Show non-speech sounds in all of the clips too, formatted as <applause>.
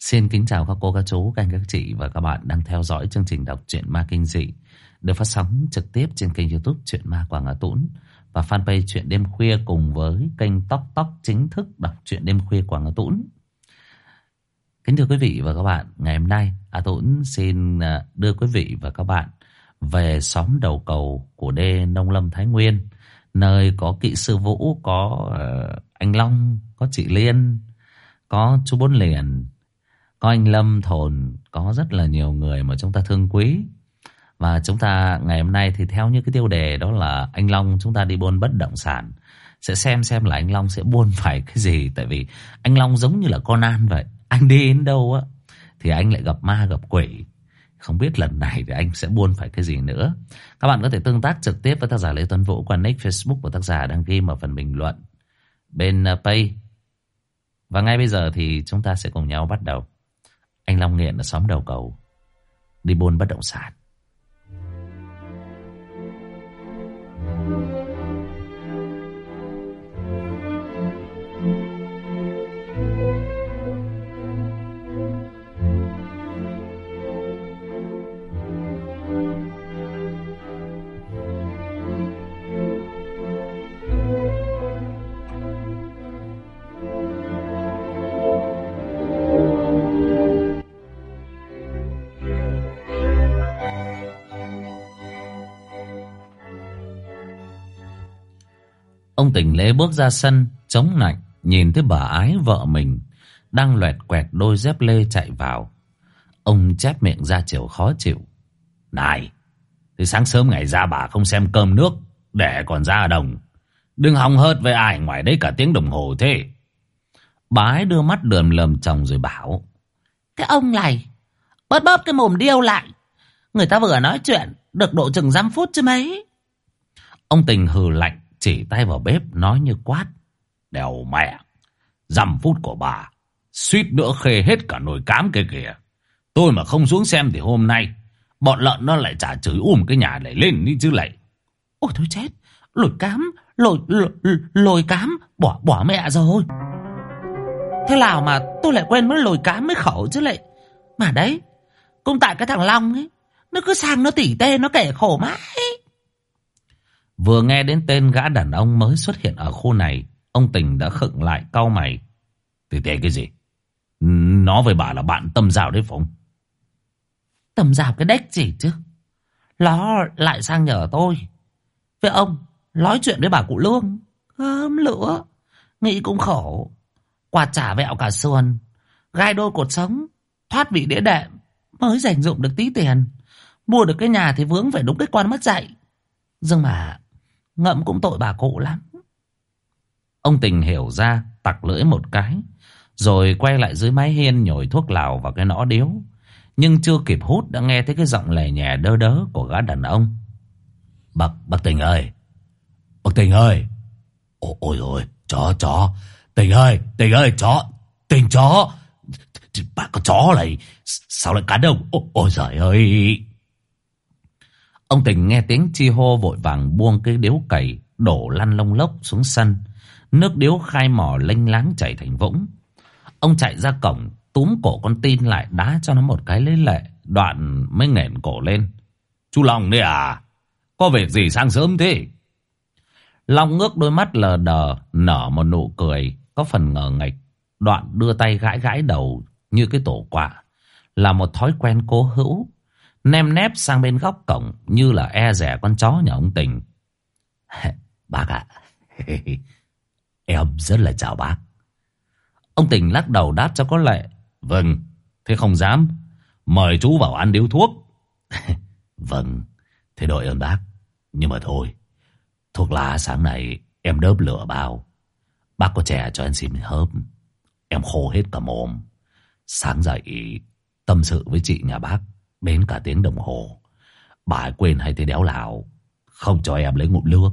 Xin kính chào các cô, các chú, các anh, các chị và các bạn đang theo dõi chương trình đọc truyện ma kinh dị được phát sóng trực tiếp trên kênh youtube Truyện Ma Quảng Ngã Tũng và fanpage Truyện Đêm Khuya cùng với kênh Tóc Tóc chính thức đọc truyện Đêm Khuya Quảng Ngã Tũng. Kính thưa quý vị và các bạn, ngày hôm nay A Tũng xin à, đưa quý vị và các bạn về xóm đầu cầu của đê Nông Lâm Thái Nguyên, nơi có kỵ sư Vũ, có ờ, anh Long, có chị Liên, có chú Bốn Liền, có anh Lâm Thồn, có rất là nhiều người mà chúng ta thương quý. Và chúng ta ngày hôm nay thì theo như cái tiêu đề đó là anh Long chúng ta đi buôn bất động sản. Sẽ xem xem là anh Long sẽ buôn <laughs> phải cái gì. Tại vì anh Long giống như là con an vậy. Anh đi đến đâu á thì anh lại gặp ma gặp quỷ. Không biết lần này thì anh sẽ buôn phải cái gì nữa. Các bạn có thể tương tác trực tiếp với tác giả Lê Tuấn Vũ qua nick Facebook của tác giả đăng ghi ở phần bình luận bên ờ, Pay. Và ngay bây giờ thì chúng ta sẽ cùng nhau bắt đầu. Anh Long Nghiện ở xóm đầu cầu Đi buôn bất động sản. Ông tỉnh lễ bước ra sân, Chống nạnh, Nhìn thấy bà ái vợ mình Đang loẹt quẹt đôi dép lê chạy vào. Ông chép miệng ra chiều khó chịu. Này, Thì sáng sớm ngày ra bà không xem cơm nước, Để còn ra đồng. Đừng hòng hớt với ai ngoài đấy cả tiếng đồng hồ thế. Bà ái đưa mắt đườm lầm chồng rồi bảo, Cái ông này, Bớt bớt cái mồm điêu lại. Người ta vừa nói chuyện, Được độ chừng dăm phút chứ mấy. Ông tình hừ lạnh chỉ tay vào bếp nói như quát. Đèo mẹ, dằm phút của bà, suýt nữa khê hết cả nồi cám kia kìa. Tôi mà không xuống xem thì hôm nay, bọn lợn nó lại trả chửi um cái nhà này lên đi chứ lại. Ôi thôi chết, lồi cám, lồi, lồi, lồi cám, bỏ bỏ mẹ rồi. Thế nào mà tôi lại quên mất lồi cám mới khẩu chứ lại. Mà đấy, cũng tại cái thằng Long ấy, nó cứ sang nó tỉ tê nó kể khổ mãi. Vừa nghe đến tên gã đàn ông mới xuất hiện ở khu này, ông Tình đã khựng lại cau mày. Thì thế cái gì? Nó với bà là bạn tâm giao đấy Phụng. Tâm giao cái đếch gì chứ? Nó lại sang nhờ tôi. Với ông, nói chuyện với bà cụ Lương. Gớm lửa. Nghĩ cũng khổ. Quạt trả vẹo cả sườn. Gai đôi cột sống. Thoát vị đĩa đệm. Mới dành dụng được tí tiền. Mua được cái nhà thì vướng phải đúng cái quan mất dạy. Nhưng mà Ngậm cũng tội bà cụ lắm. Ông Tình hiểu ra, tặc lưỡi một cái, rồi quay lại dưới mái hiên nhồi thuốc lào vào cái nõ điếu. Nhưng chưa kịp hút đã nghe thấy cái giọng lè nhẹ đơ đớ của gã đàn ông. Bác, bác Tình ơi! Bác Tình ơi! Ôi ôi ôi, chó chó! Tình ơi, Tình ơi, chó! Tình chó! Bà có chó này, sao lại cắn ông? Ôi, ôi giời ơi! Ông Tình nghe tiếng chi hô vội vàng buông cái điếu cày đổ lăn lông lốc xuống sân. Nước điếu khai mỏ lênh láng chảy thành vũng. Ông chạy ra cổng, túm cổ con tin lại, đá cho nó một cái lấy lệ. Đoạn mới nghển cổ lên. Chú Long đấy à? Có việc gì sang sớm thế? Long ngước đôi mắt lờ đờ, nở một nụ cười, có phần ngờ nghịch. Đoạn đưa tay gãi gãi đầu như cái tổ quạ. Là một thói quen cố hữu Nem nép sang bên góc cổng, Như là e rẻ con chó nhà ông Tình. <laughs> Bác ạ. <laughs> Em rất là chào bác. Ông Tình lắc đầu đáp cho có lệ. Vâng Thế không dám. Mời chú vào ăn điếu thuốc. <laughs> Vâng Thế đội ơn bác. Nhưng mà thôi, Thuốc lá sáng nay em đớp lửa bao. Bác có chè cho em xin hớp. Em khô hết cả mồm. Sáng dậy, tâm sự với chị nhà bác. Đến cả tiếng đồng hồ. Bà quên hay thế đéo lào. Không cho em lấy ngụm nước.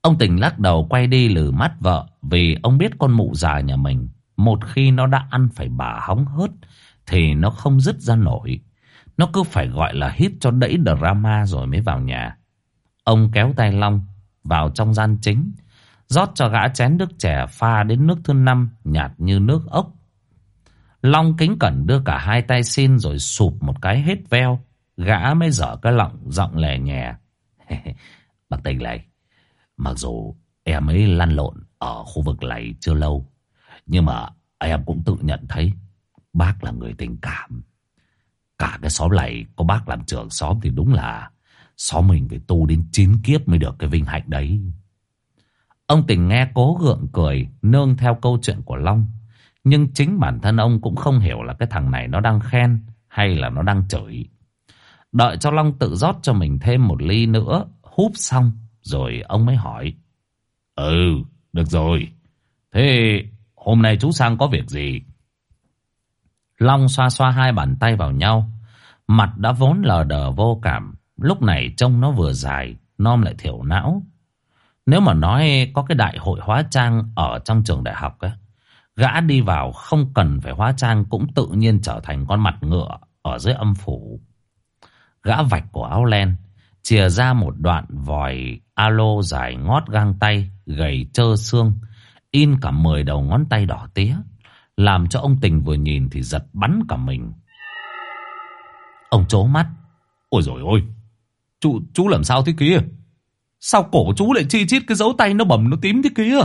Ông Tình lắc đầu quay đi lử mắt vợ Vì ông biết con mụ già nhà mình. Một khi nó đã ăn phải bà hóng hớt Thì nó không dứt ra nổi. Nó cứ phải gọi là hít cho đẫy drama rồi mới vào nhà. Ông kéo tay Long vào trong gian chính, rót cho gã chén nước chè pha đến nước thứ năm nhạt như nước ốc. Long kính cẩn đưa cả hai tay xin rồi sụp một cái hết veo. Gã mới dở cái lọng giọng lè nhẹ. <laughs> Bác tình này, mặc dù em ấy lăn lộn ở khu vực này chưa lâu, nhưng mà em cũng tự nhận thấy bác là người tình cảm. Cả cái xóm này có bác làm trưởng xóm thì đúng là xóm mình phải tu đến chín kiếp mới được cái vinh hạnh đấy. Ông tình nghe cố gượng cười, nương theo câu chuyện của Long. Nhưng chính bản thân ông cũng không hiểu là cái thằng này nó đang khen hay là nó đang chửi. Đợi cho Long tự rót cho mình thêm một ly nữa, húp xong, rồi ông mới hỏi. Ừ, được rồi. Thế hôm nay chú sang có việc gì? Long xoa xoa hai bàn tay vào nhau. Mặt đã vốn lờ đờ vô cảm. Lúc này trông nó vừa dài, non lại thiểu não. Nếu mà nói có cái đại hội hóa trang ở trong trường đại học á gã đi vào không cần phải hóa trang cũng tự nhiên trở thành con mặt ngựa ở dưới âm phủ. Gã vạch cổ áo len, chìa ra một đoạn vòi alo dài ngót gang tay, gầy trơ xương, in cả mười đầu ngón tay đỏ tía, làm cho ông Tình vừa nhìn thì giật bắn cả mình. Ông chố mắt, ôi rồi ôi, chú chú làm sao thế kia? Sao cổ chú lại chi chít cái dấu tay nó bầm nó tím thế kia?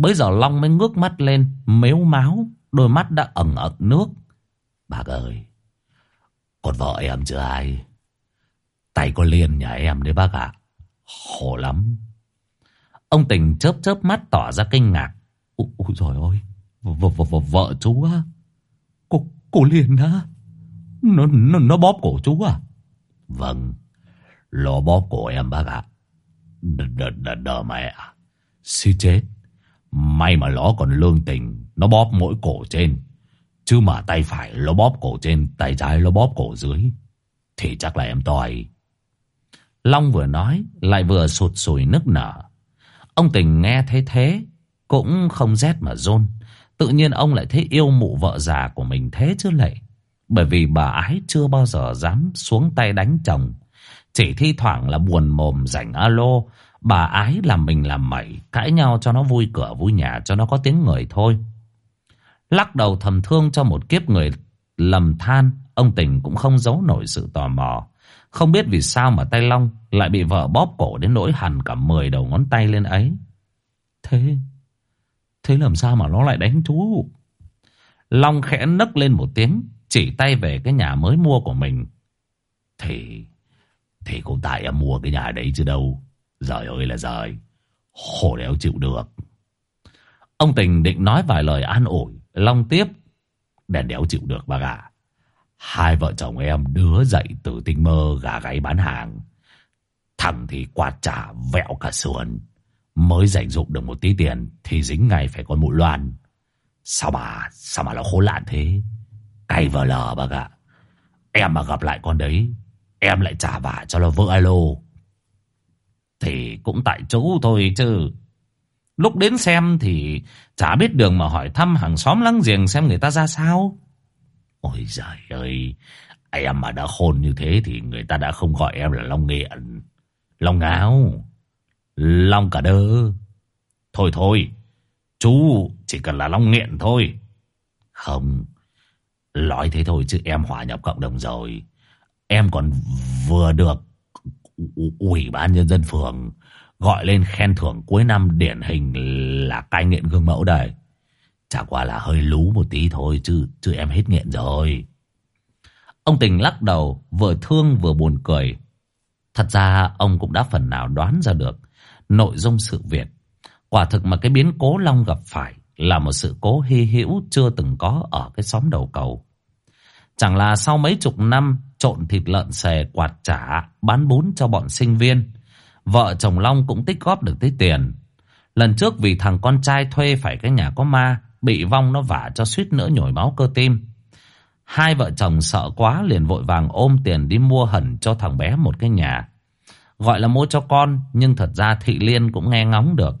Bây giờ Long mới ngước mắt lên, mếu máu, đôi mắt đã ẩn ẩn nước. Bác ơi, con vợ em chưa ai. Tay có liền nhà em đấy bác ạ. Khổ lắm. Ông Tình chớp chớp mắt tỏ ra kinh ngạc. Ôi trời ơi, vợ, vợ, vợ, vợ chú á. Cô, cô liền á. Nó, nó, nó bóp cổ chú à? Vâng, lo bóp cổ em bác ạ. Đờ, đờ, đờ, đờ mẹ. Xí chết. May mà nó còn lương tình. Nó bóp mỗi cổ trên. Chứ mà tay phải nó bóp cổ trên, tay trái nó bóp cổ dưới. Thì chắc là em tòi Long vừa nói, lại vừa sụt sùi nức nở. Ông Tình nghe thấy thế, cũng không rét mà rôn. Tự nhiên ông lại thấy yêu mụ vợ già của mình thế chứ lệ. Bởi vì bà ái chưa bao giờ dám xuống tay đánh chồng. Chỉ thi thoảng là buồn mồm rảnh alo. Bà ái làm mình làm mẩy, cãi nhau cho nó vui cửa vui nhà, cho nó có tiếng người thôi. Lắc đầu thầm thương cho một kiếp người lầm than, ông Tình cũng không giấu nổi sự tò mò. Không biết vì sao mà tay Long lại bị vợ bóp cổ đến nỗi hằn cả 10 đầu ngón tay lên ấy. Thế, thế làm sao mà nó lại đánh chú? Long khẽ nấc lên một tiếng, chỉ tay về cái nhà mới mua của mình. Thì, thì cũng tại em mua cái nhà đấy chứ đâu. Giời ơi là giời, khổ đéo chịu được. Ông Tình định nói vài lời an ủi, Long tiếp. Đèn đéo chịu được bà gà. Hai vợ chồng em đứa dậy từ tinh mơ gà gáy bán hàng. Thằng thì quạt trả vẹo cả sườn. Mới dành dụng được một tí tiền thì dính ngay phải con mụ loan. Sao mà, sao mà nó khốn lạn thế? Cay vờ lờ bà ạ. Em mà gặp lại con đấy, em lại trả vả cho nó vỡ alo. Thì cũng tại chú thôi chứ. Lúc đến xem thì chả biết đường mà hỏi thăm hàng xóm láng giềng xem người ta ra sao. Ôi giời ơi, em mà đã khôn như thế thì người ta đã không gọi em là Long Nghiện, Long Ngáo, Long cả đơ. Thôi thôi, chú chỉ cần là Long Nghiện thôi. Không, nói thế thôi chứ em hòa nhập cộng đồng rồi. Em còn vừa được Ủy ban Nhân dân phường gọi lên khen thưởng cuối năm điển hình là cai nghiện gương mẫu đây. Chả qua là hơi lú một tí thôi chứ chứ em hết nghiện rồi. Ông Tình lắc đầu, vừa thương vừa buồn cười. Thật ra ông cũng đã phần nào đoán ra được nội dung sự việc. Quả thực mà cái biến cố Long gặp phải là một sự cố hy hữu chưa từng có ở cái xóm đầu cầu. Chẳng là sau mấy chục năm, trộn thịt lợn xề quạt trả, bán bún cho bọn sinh viên. Vợ chồng Long cũng tích góp được tới tiền. Lần trước vì thằng con trai thuê phải cái nhà có ma, Bị vong nó vả cho suýt nữa nhồi máu cơ tim Hai vợ chồng sợ quá liền vội vàng ôm tiền đi mua hẳn cho thằng bé một cái nhà Gọi là mua cho con, Nhưng thật ra Thị Liên cũng nghe ngóng được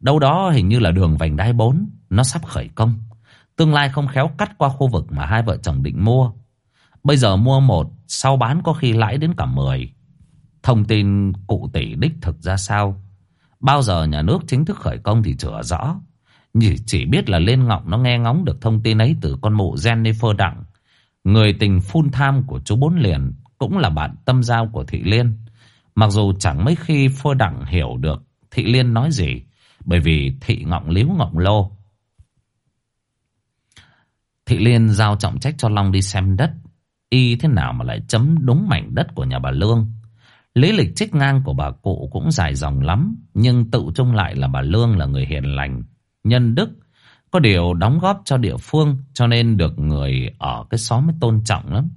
Đâu đó hình như là đường vành đai 4 Nó sắp khởi công Tương lai không khéo cắt qua khu vực mà hai vợ chồng định mua Bây giờ mua một Sau bán có khi lãi đến cả 10 Thông tin cụ tỷ đích thực ra sao Bao giờ nhà nước chính thức khởi công thì chưa rõ Chỉ, chỉ biết là lên ngọng nó nghe ngóng được thông tin ấy từ con mụ Jennifer Đặng. Người tình full time của chú Bốn Liền cũng là bạn tâm giao của Thị Liên. Mặc dù chẳng mấy khi Phơ Đặng hiểu được Thị Liên nói gì, bởi vì Thị ngọng liếu ngọng lô. Thị Liên giao trọng trách cho Long đi xem đất. Y thế nào mà lại chấm đúng mảnh đất của nhà bà Lương. Lý lịch trích ngang của bà cụ cũng dài dòng lắm, nhưng tự chung lại là bà Lương là người hiền lành, nhân đức, có điều đóng góp cho địa phương cho nên được người ở cái xóm mới tôn trọng lắm.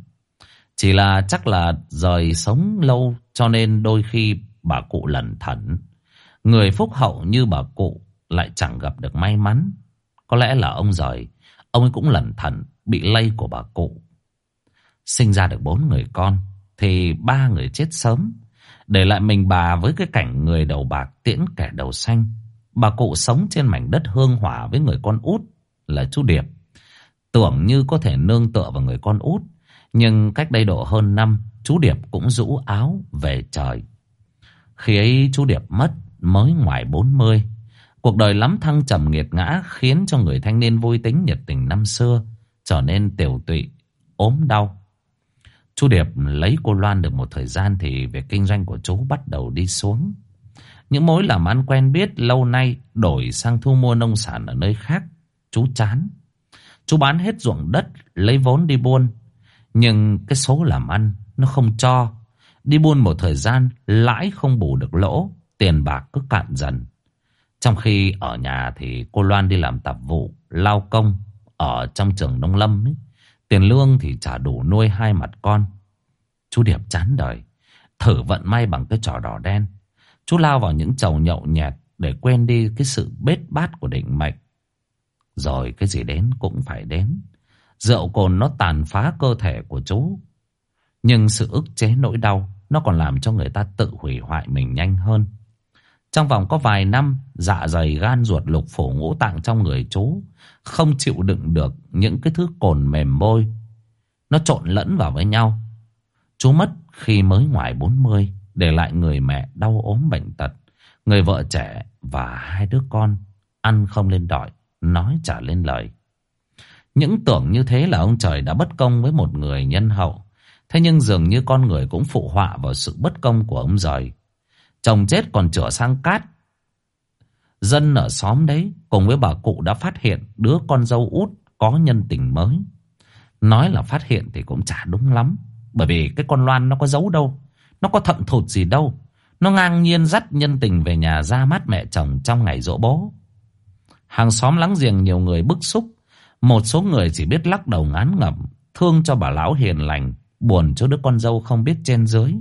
Chỉ là chắc là rời sống lâu cho nên đôi khi bà cụ lẩn thẩn. Người phúc hậu như bà cụ lại chẳng gặp được may mắn. Có lẽ là ông rời, ông ấy cũng lẩn thẩn bị lây của bà cụ. Sinh ra được bốn người con thì ba người chết sớm. Để lại mình bà với cái cảnh người đầu bạc tiễn kẻ đầu xanh. Bà cụ sống trên mảnh đất hương hỏa với người con út là chú Điệp. Tưởng như có thể nương tựa vào người con út. Nhưng cách đây độ hơn năm, chú Điệp cũng rũ áo về trời. Khi ấy chú Điệp mất mới ngoài 40. Cuộc đời lắm thăng trầm nghiệt ngã khiến cho người thanh niên vui tính nhiệt tình năm xưa trở nên tiểu tụy, ốm đau. Chú Điệp lấy cô Loan được một thời gian thì việc kinh doanh của chú bắt đầu đi xuống. Những mối làm ăn quen biết lâu nay đổi sang thu mua nông sản ở nơi khác. Chú chán. Chú bán hết ruộng đất, lấy vốn đi buôn. Nhưng cái số làm ăn nó không cho. Đi buôn một thời gian, lãi không bù được lỗ, tiền bạc cứ cạn dần. Trong khi ở nhà thì cô Loan đi làm tạp vụ, lao công ở trong trường nông lâm. Ấy. Tiền lương thì trả đủ nuôi hai mặt con. Chú Điệp chán đời, thử vận may bằng cái trò đỏ đen. Chú lao vào những chầu nhậu nhẹt để quên đi cái sự bết bát của định mệnh. Rồi cái gì đến cũng phải đến. Rượu cồn nó tàn phá cơ thể của chú. Nhưng sự ức chế nỗi đau nó còn làm cho người ta tự hủy hoại mình nhanh hơn. Trong vòng có vài năm, dạ dày gan ruột lục phủ ngũ tạng trong người chú không chịu đựng được những cái thứ cồn mềm môi. Nó trộn lẫn vào với nhau. Chú mất khi mới ngoài 40, để lại người mẹ đau ốm bệnh tật, người vợ trẻ và hai đứa con ăn không lên đòi, nói trả lên lời. Những tưởng như thế là ông trời đã bất công với một người nhân hậu. Thế nhưng dường như con người cũng phụ họa vào sự bất công của ông trời Chồng chết còn chữa sang cát. Dân ở xóm đấy cùng với bà cụ đã phát hiện đứa con dâu út có nhân tình mới. Nói là phát hiện thì cũng chả đúng lắm. Bởi vì cái con Loan nó có giấu đâu. Nó có thận thụt gì đâu. Nó ngang nhiên dắt nhân tình về nhà ra mắt mẹ chồng trong ngày dỗ bố. Hàng xóm láng giềng nhiều người bức xúc. Một số người chỉ biết lắc đầu ngán ngẩm. Thương cho bà lão hiền lành. Buồn cho đứa con dâu không biết trên dưới.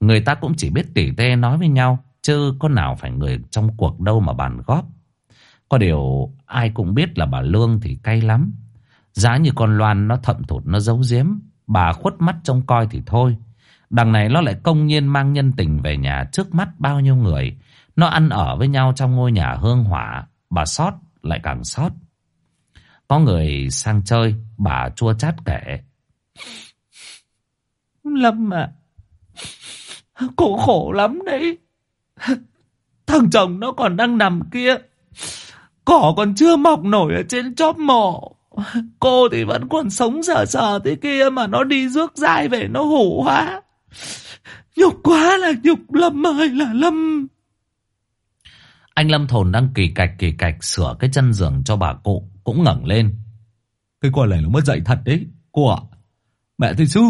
Người ta cũng chỉ biết tỉ tê nói với nhau. Chứ có nào phải người trong cuộc đâu mà bàn góp. Có điều ai cũng biết là bà Lương thì cay lắm. Giá như con Loan nó thậm thụt nó giấu giếm. Bà khuất mắt trông coi thì thôi. Đằng này nó lại công nhiên mang nhân tình về nhà trước mắt bao nhiêu người. Nó ăn ở với nhau trong ngôi nhà hương hỏa. Bà sót lại càng sót. Có người sang chơi, bà chua chát kể. Lâm à, Cô khổ lắm đấy. Thằng chồng nó còn đang nằm kia. Cỏ còn chưa mọc nổi ở trên chóp mộ. Cô thì vẫn còn sống sờ sờ thế kia mà nó đi rước dai về nó hủ hóa. Nhục quá là nhục Lâm ơi là Lâm. Anh Lâm Thồn đang kỳ cạch kỳ cạch sửa cái chân giường cho bà cụ cũng ngẩng lên. Cái con này nó mất dạy thật đấy. Cô ạ, mẹ thầy sư,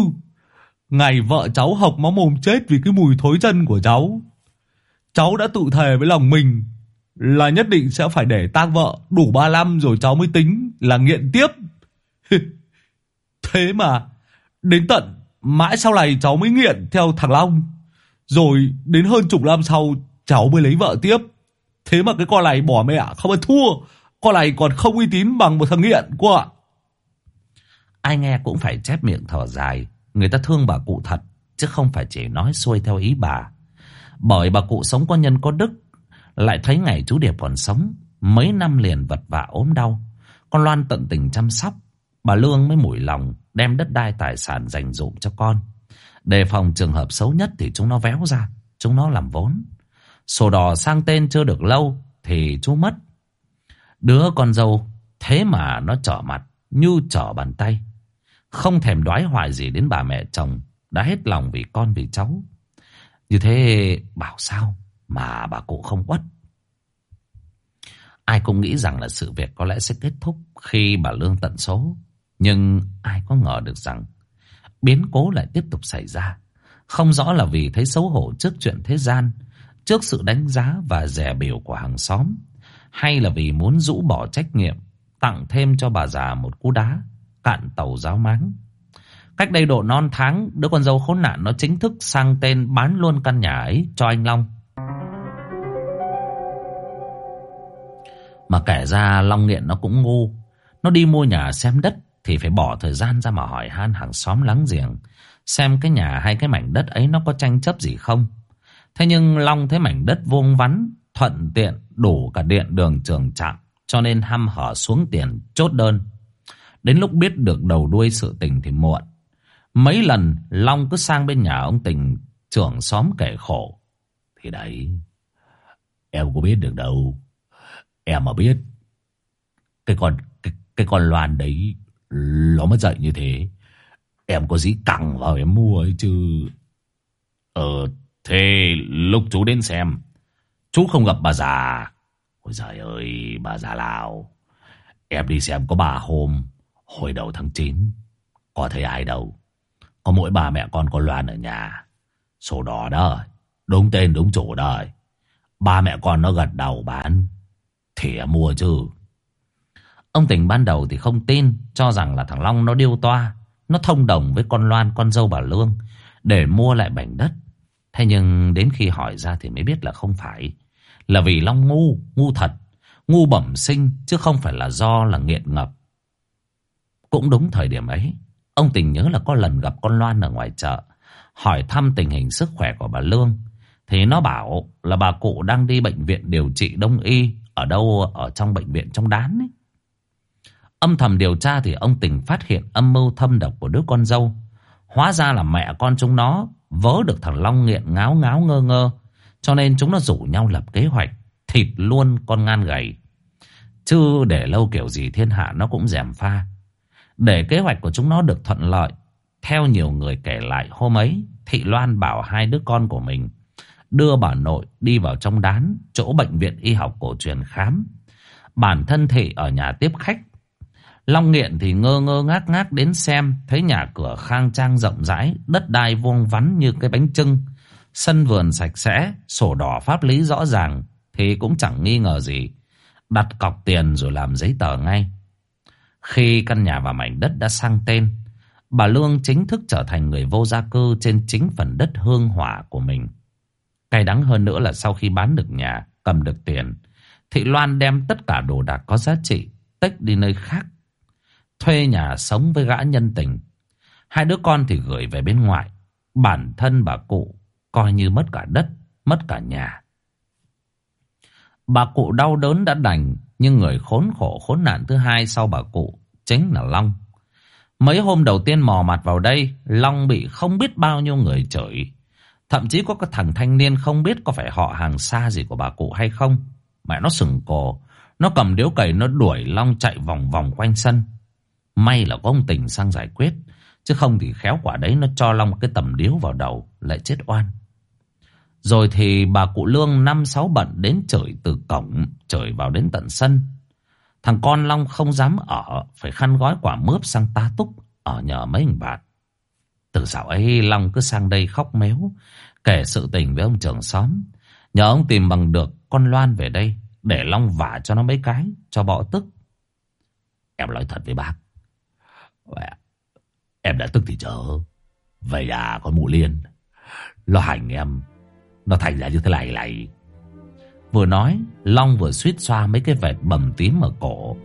ngày vợ cháu học máu mồm chết vì cái mùi thối chân của cháu. Cháu đã tự thề với lòng mình là nhất định sẽ phải để tang vợ đủ 35 rồi cháu mới tính là nghiện tiếp. <laughs> Thế mà đến tận mãi sau này cháu mới nghiện theo thằng Long. Rồi đến hơn chục năm sau cháu mới lấy vợ tiếp. Thế mà cái con này bỏ mẹ không ăn thua. Con này còn không uy tín bằng một thằng nghiện cô ạ. Ai nghe cũng phải chép miệng thở dài. Người ta thương bà cụ thật, chứ không phải chỉ nói xuôi theo ý bà. Bởi bà cụ sống có nhân có đức, lại thấy ngày chú Điệp còn sống, mấy năm liền vật vả ốm đau. Con Loan tận tình chăm sóc, bà Lương mới mủi lòng đem đất đai tài sản dành dụm cho con. Đề phòng trường hợp xấu nhất thì chúng nó véo ra, chúng nó làm vốn. Sổ đỏ sang tên chưa được lâu thì chú mất. Đứa con dâu thế mà nó trở mặt như trở bàn tay. Không thèm đoái hoài gì đến bà mẹ chồng đã hết lòng vì con vì cháu. Như thế bảo sao mà bà cụ không quất. Ai cũng nghĩ rằng là sự việc có lẽ sẽ kết thúc khi bà Lương tận số. Nhưng ai có ngờ được rằng biến cố lại tiếp tục xảy ra. Không rõ là vì thấy xấu hổ trước chuyện thế gian, trước sự đánh giá và rẻ biểu của hàng xóm, hay là vì muốn rũ bỏ trách nhiệm, tặng thêm cho bà già một cú đá, cạn tàu giáo máng. Cách đây độ non tháng, đứa con dâu khốn nạn nó chính thức sang tên bán luôn căn nhà ấy cho anh Long. Mà kể ra Long nghiện nó cũng ngu. Nó đi mua nhà xem đất thì phải bỏ thời gian ra mà hỏi han hàng xóm láng giềng. Xem cái nhà hay cái mảnh đất ấy nó có tranh chấp gì không. Thế nhưng Long thấy mảnh đất vuông vắn, thuận tiện, đủ cả điện đường trường trạm. Cho nên hăm hở xuống tiền chốt đơn. Đến lúc biết được đầu đuôi sự tình thì muộn. Mấy lần Long cứ sang bên nhà ông tình trưởng xóm kể khổ. Thì đấy, em có biết được đâu. Em mà biết, cái con cái, cái con Loan đấy nó mất dậy như thế. Em có dĩ cẳng vào em mua ấy chứ. Ờ, thế lúc chú đến xem, chú không gặp bà già. Ôi giời ơi, bà già Lào. Em đi xem có bà hôm, hồi đầu tháng 9. Có thấy ai đâu. Có mỗi bà mẹ con con Loan ở nhà. Sổ đỏ đó, đúng tên đúng chủ đời. Ba mẹ con nó gật đầu bán. Thì mua chứ. Ông Tình ban đầu thì không tin, cho rằng là thằng Long nó điêu toa. Nó thông đồng với con Loan, con dâu bà Lương, để mua lại mảnh đất. Thế nhưng đến khi hỏi ra thì mới biết là không phải. Là vì Long ngu, ngu thật. Ngu bẩm sinh, chứ không phải là do là nghiện ngập. Cũng đúng thời điểm ấy, ông Tình nhớ là có lần gặp con Loan ở ngoài chợ. Hỏi thăm tình hình sức khỏe của bà Lương. Thì nó bảo là bà cụ đang đi bệnh viện điều trị đông y ở đâu ở trong bệnh viện trong đán ấy. Âm thầm điều tra thì ông Tình phát hiện âm mưu thâm độc của đứa con dâu. Hóa ra là mẹ con chúng nó vớ được thằng Long nghiện ngáo ngáo ngơ ngơ. Cho nên chúng nó rủ nhau lập kế hoạch thịt luôn con ngan gầy. Chứ để lâu kiểu gì thiên hạ nó cũng dèm pha. Để kế hoạch của chúng nó được thuận lợi. Theo nhiều người kể lại hôm ấy, Thị Loan bảo hai đứa con của mình đưa bà nội đi vào trong đán chỗ bệnh viện y học cổ truyền khám. Bản thân Thị ở nhà tiếp khách. Long Nghiện thì ngơ ngơ ngác ngác đến xem, thấy nhà cửa khang trang rộng rãi, đất đai vuông vắn như cái bánh trưng, sân vườn sạch sẽ, sổ đỏ pháp lý rõ ràng, thì cũng chẳng nghi ngờ gì. Đặt cọc tiền rồi làm giấy tờ ngay. Khi căn nhà và mảnh đất đã sang tên, bà Lương chính thức trở thành người vô gia cư trên chính phần đất hương hỏa của mình. Cay đắng hơn nữa là sau khi bán được nhà, cầm được tiền, Thị Loan đem tất cả đồ đạc có giá trị, tách đi nơi khác. Thuê nhà sống với gã nhân tình. Hai đứa con thì gửi về bên ngoài. Bản thân bà cụ coi như mất cả đất, mất cả nhà. Bà cụ đau đớn đã đành, nhưng người khốn khổ khốn nạn thứ hai sau bà cụ chính là Long. Mấy hôm đầu tiên mò mặt vào đây, Long bị không biết bao nhiêu người chửi. Thậm chí có cái thằng thanh niên không biết có phải họ hàng xa gì của bà cụ hay không. Mẹ nó sừng cổ. Nó cầm điếu cày nó đuổi Long chạy vòng vòng quanh sân. May là có ông Tình sang giải quyết. Chứ không thì khéo quả đấy nó cho Long cái tầm điếu vào đầu. Lại chết oan. Rồi thì bà cụ Lương năm sáu bận đến chửi từ cổng. Chửi vào đến tận sân. Thằng con Long không dám ở. Phải khăn gói quả mướp sang tá túc. Ở nhờ mấy anh bạn. Từ dạo ấy, Long cứ sang đây khóc méo, Kể sự tình với ông trưởng xóm Nhờ ông tìm bằng được con Loan về đây, Để Long vả cho nó mấy cái, Cho bỏ tức Em nói thật với bác Em đã tức thì chớ Về nhà con mụ liên lo hành em nó thành ra như thế này này. Vừa nói, Long vừa suýt xoa mấy cái vệt bầm tím ở cổ.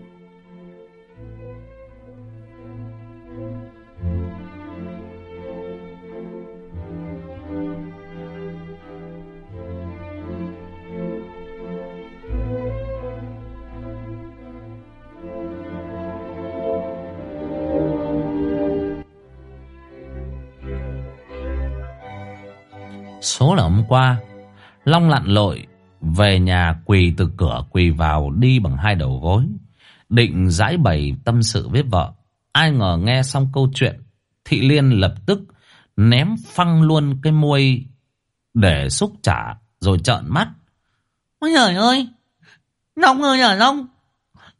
Số là hôm qua, Long lặn lội Về nhà quỳ từ cửa quỳ vào đi bằng hai đầu gối. Định giải bày tâm sự với vợ. Ai ngờ nghe xong câu chuyện. Thị Liên lập tức ném phăng luôn cái môi để xúc trả rồi trợn mắt. Ôi trời ơi! Long ơi là Long!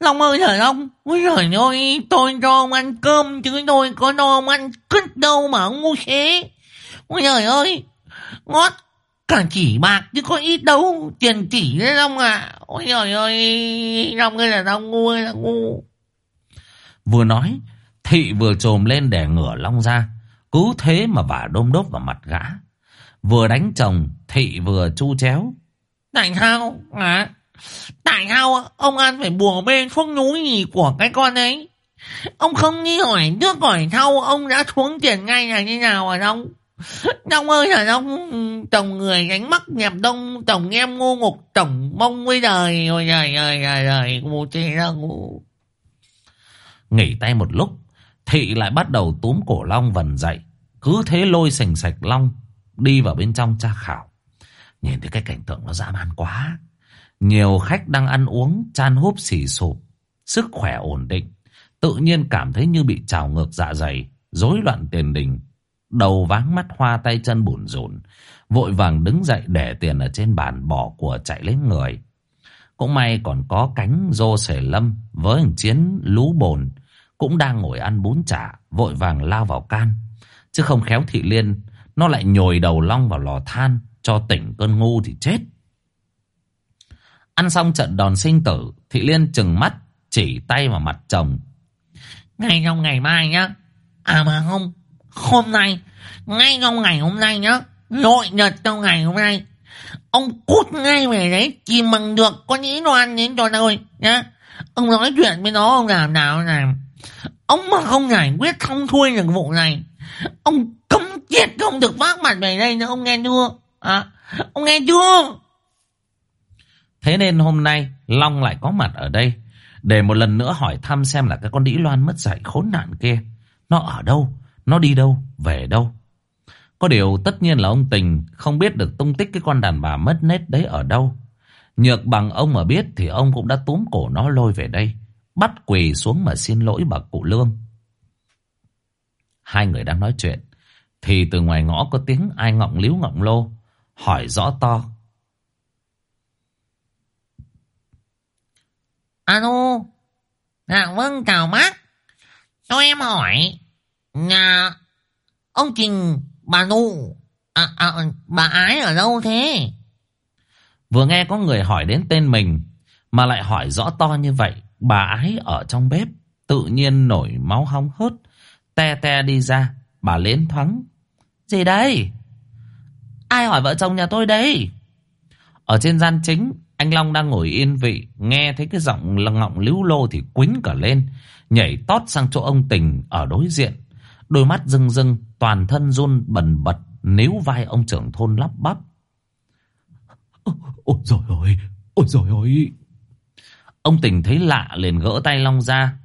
Long ơi là Long! Ôi trời ơi! Tôi cho ông ăn cơm chứ tôi có cho ông ăn cứt đâu mà ông ngu thế! Ôi trời ơi! Ngót cả chỉ bạc chứ có ít đâu tiền chỉ đấy Long à! Ôi trời ơi! Long ơi là Long! Ngu ơi là ngu! Vừa nói, thị vừa trồm lên để ngửa Long ra. Cứ thế mà vả đôm đốp vào mặt gã. Vừa đánh chồng, thị vừa chu chéo. Tại sao? À, tại sao ông ăn phải bùa bên thuốc núi gì của cái con ấy? Ông không đi hỏi trước hỏi sau ông đã xuống tiền ngay là như nào hả ông? <laughs> Đông ơi là ông tổng người gánh mắc nhập đông tổng em ngu ngục tổng mông với đời ôi trời ơi trời ơi ngu chê ra ngu Nghỉ tay một lúc, thị lại bắt đầu túm cổ Long vần dậy. Cứ thế lôi sành sạch Long đi vào bên trong tra khảo. Nhìn thấy cái cảnh tượng nó dã man quá. Nhiều khách đang ăn uống, chan húp xì sụp, sức khỏe ổn định. Tự nhiên cảm thấy như bị trào ngược dạ dày, rối loạn tiền đình. Đầu váng mắt hoa tay chân bủn rủn, vội vàng đứng dậy để tiền ở trên bàn bỏ của chạy lấy người. Cũng may còn có cánh rô sể lâm với hình chiến lú bồn cũng đang ngồi ăn bún chả, vội vàng lao vào can. Chứ không khéo thị liên, nó lại nhồi đầu long vào lò than, cho tỉnh cơn ngu thì chết. Ăn xong trận đòn sinh tử, thị liên chừng mắt, chỉ tay vào mặt chồng. Ngay trong ngày mai nhá. À mà không, hôm nay, ngay trong ngày hôm nay nhá. Nội nhật trong ngày hôm nay. Ông cút ngay về đấy, chỉ bằng được con ý đoan đến cho tôi nhá. Ông nói chuyện với nó ông làm nào làm. Ông mà không giải quyết thông thui được vụ này. Ông cấm chết không được vác mặt về đây nữa, ông nghe chưa? À, ông nghe chưa? Thế nên hôm nay Long lại có mặt ở đây để một lần nữa hỏi thăm xem là cái con đĩ loan mất dạy khốn nạn kia. Nó ở đâu? Nó đi đâu? Về đâu? Có điều tất nhiên là ông Tình không biết được tung tích cái con đàn bà mất nết đấy ở đâu. Nhược bằng ông mà biết thì ông cũng đã túm cổ nó lôi về đây. Bắt quỳ xuống mà xin lỗi bà cụ Lương. Hai người đang nói chuyện. Thì từ ngoài ngõ có tiếng ai ngọng líu ngọng lô. Hỏi rõ to. Alo. Dạ vâng chào bác. Cho em hỏi. Nhà ông Trình bà Nụ à, à, bà ái ở đâu thế? Vừa nghe có người hỏi đến tên mình mà lại hỏi rõ to như vậy, bà ái ở trong bếp tự nhiên nổi máu hóng hớt, te te đi ra, bà lên thoáng. Gì đây? Ai hỏi vợ chồng nhà tôi đây? Ở trên gian chính, anh Long đang ngồi yên vị, nghe thấy cái giọng lằng ngọng líu lô thì quýnh cả lên, nhảy tót sang chỗ ông Tình ở đối diện. Đôi mắt rưng rưng, toàn thân run bần bật, níu vai ông trưởng thôn lắp bắp. Ôi rồi ôi, ôi rồi ôi. Ông Tình thấy lạ liền gỡ tay Long ra.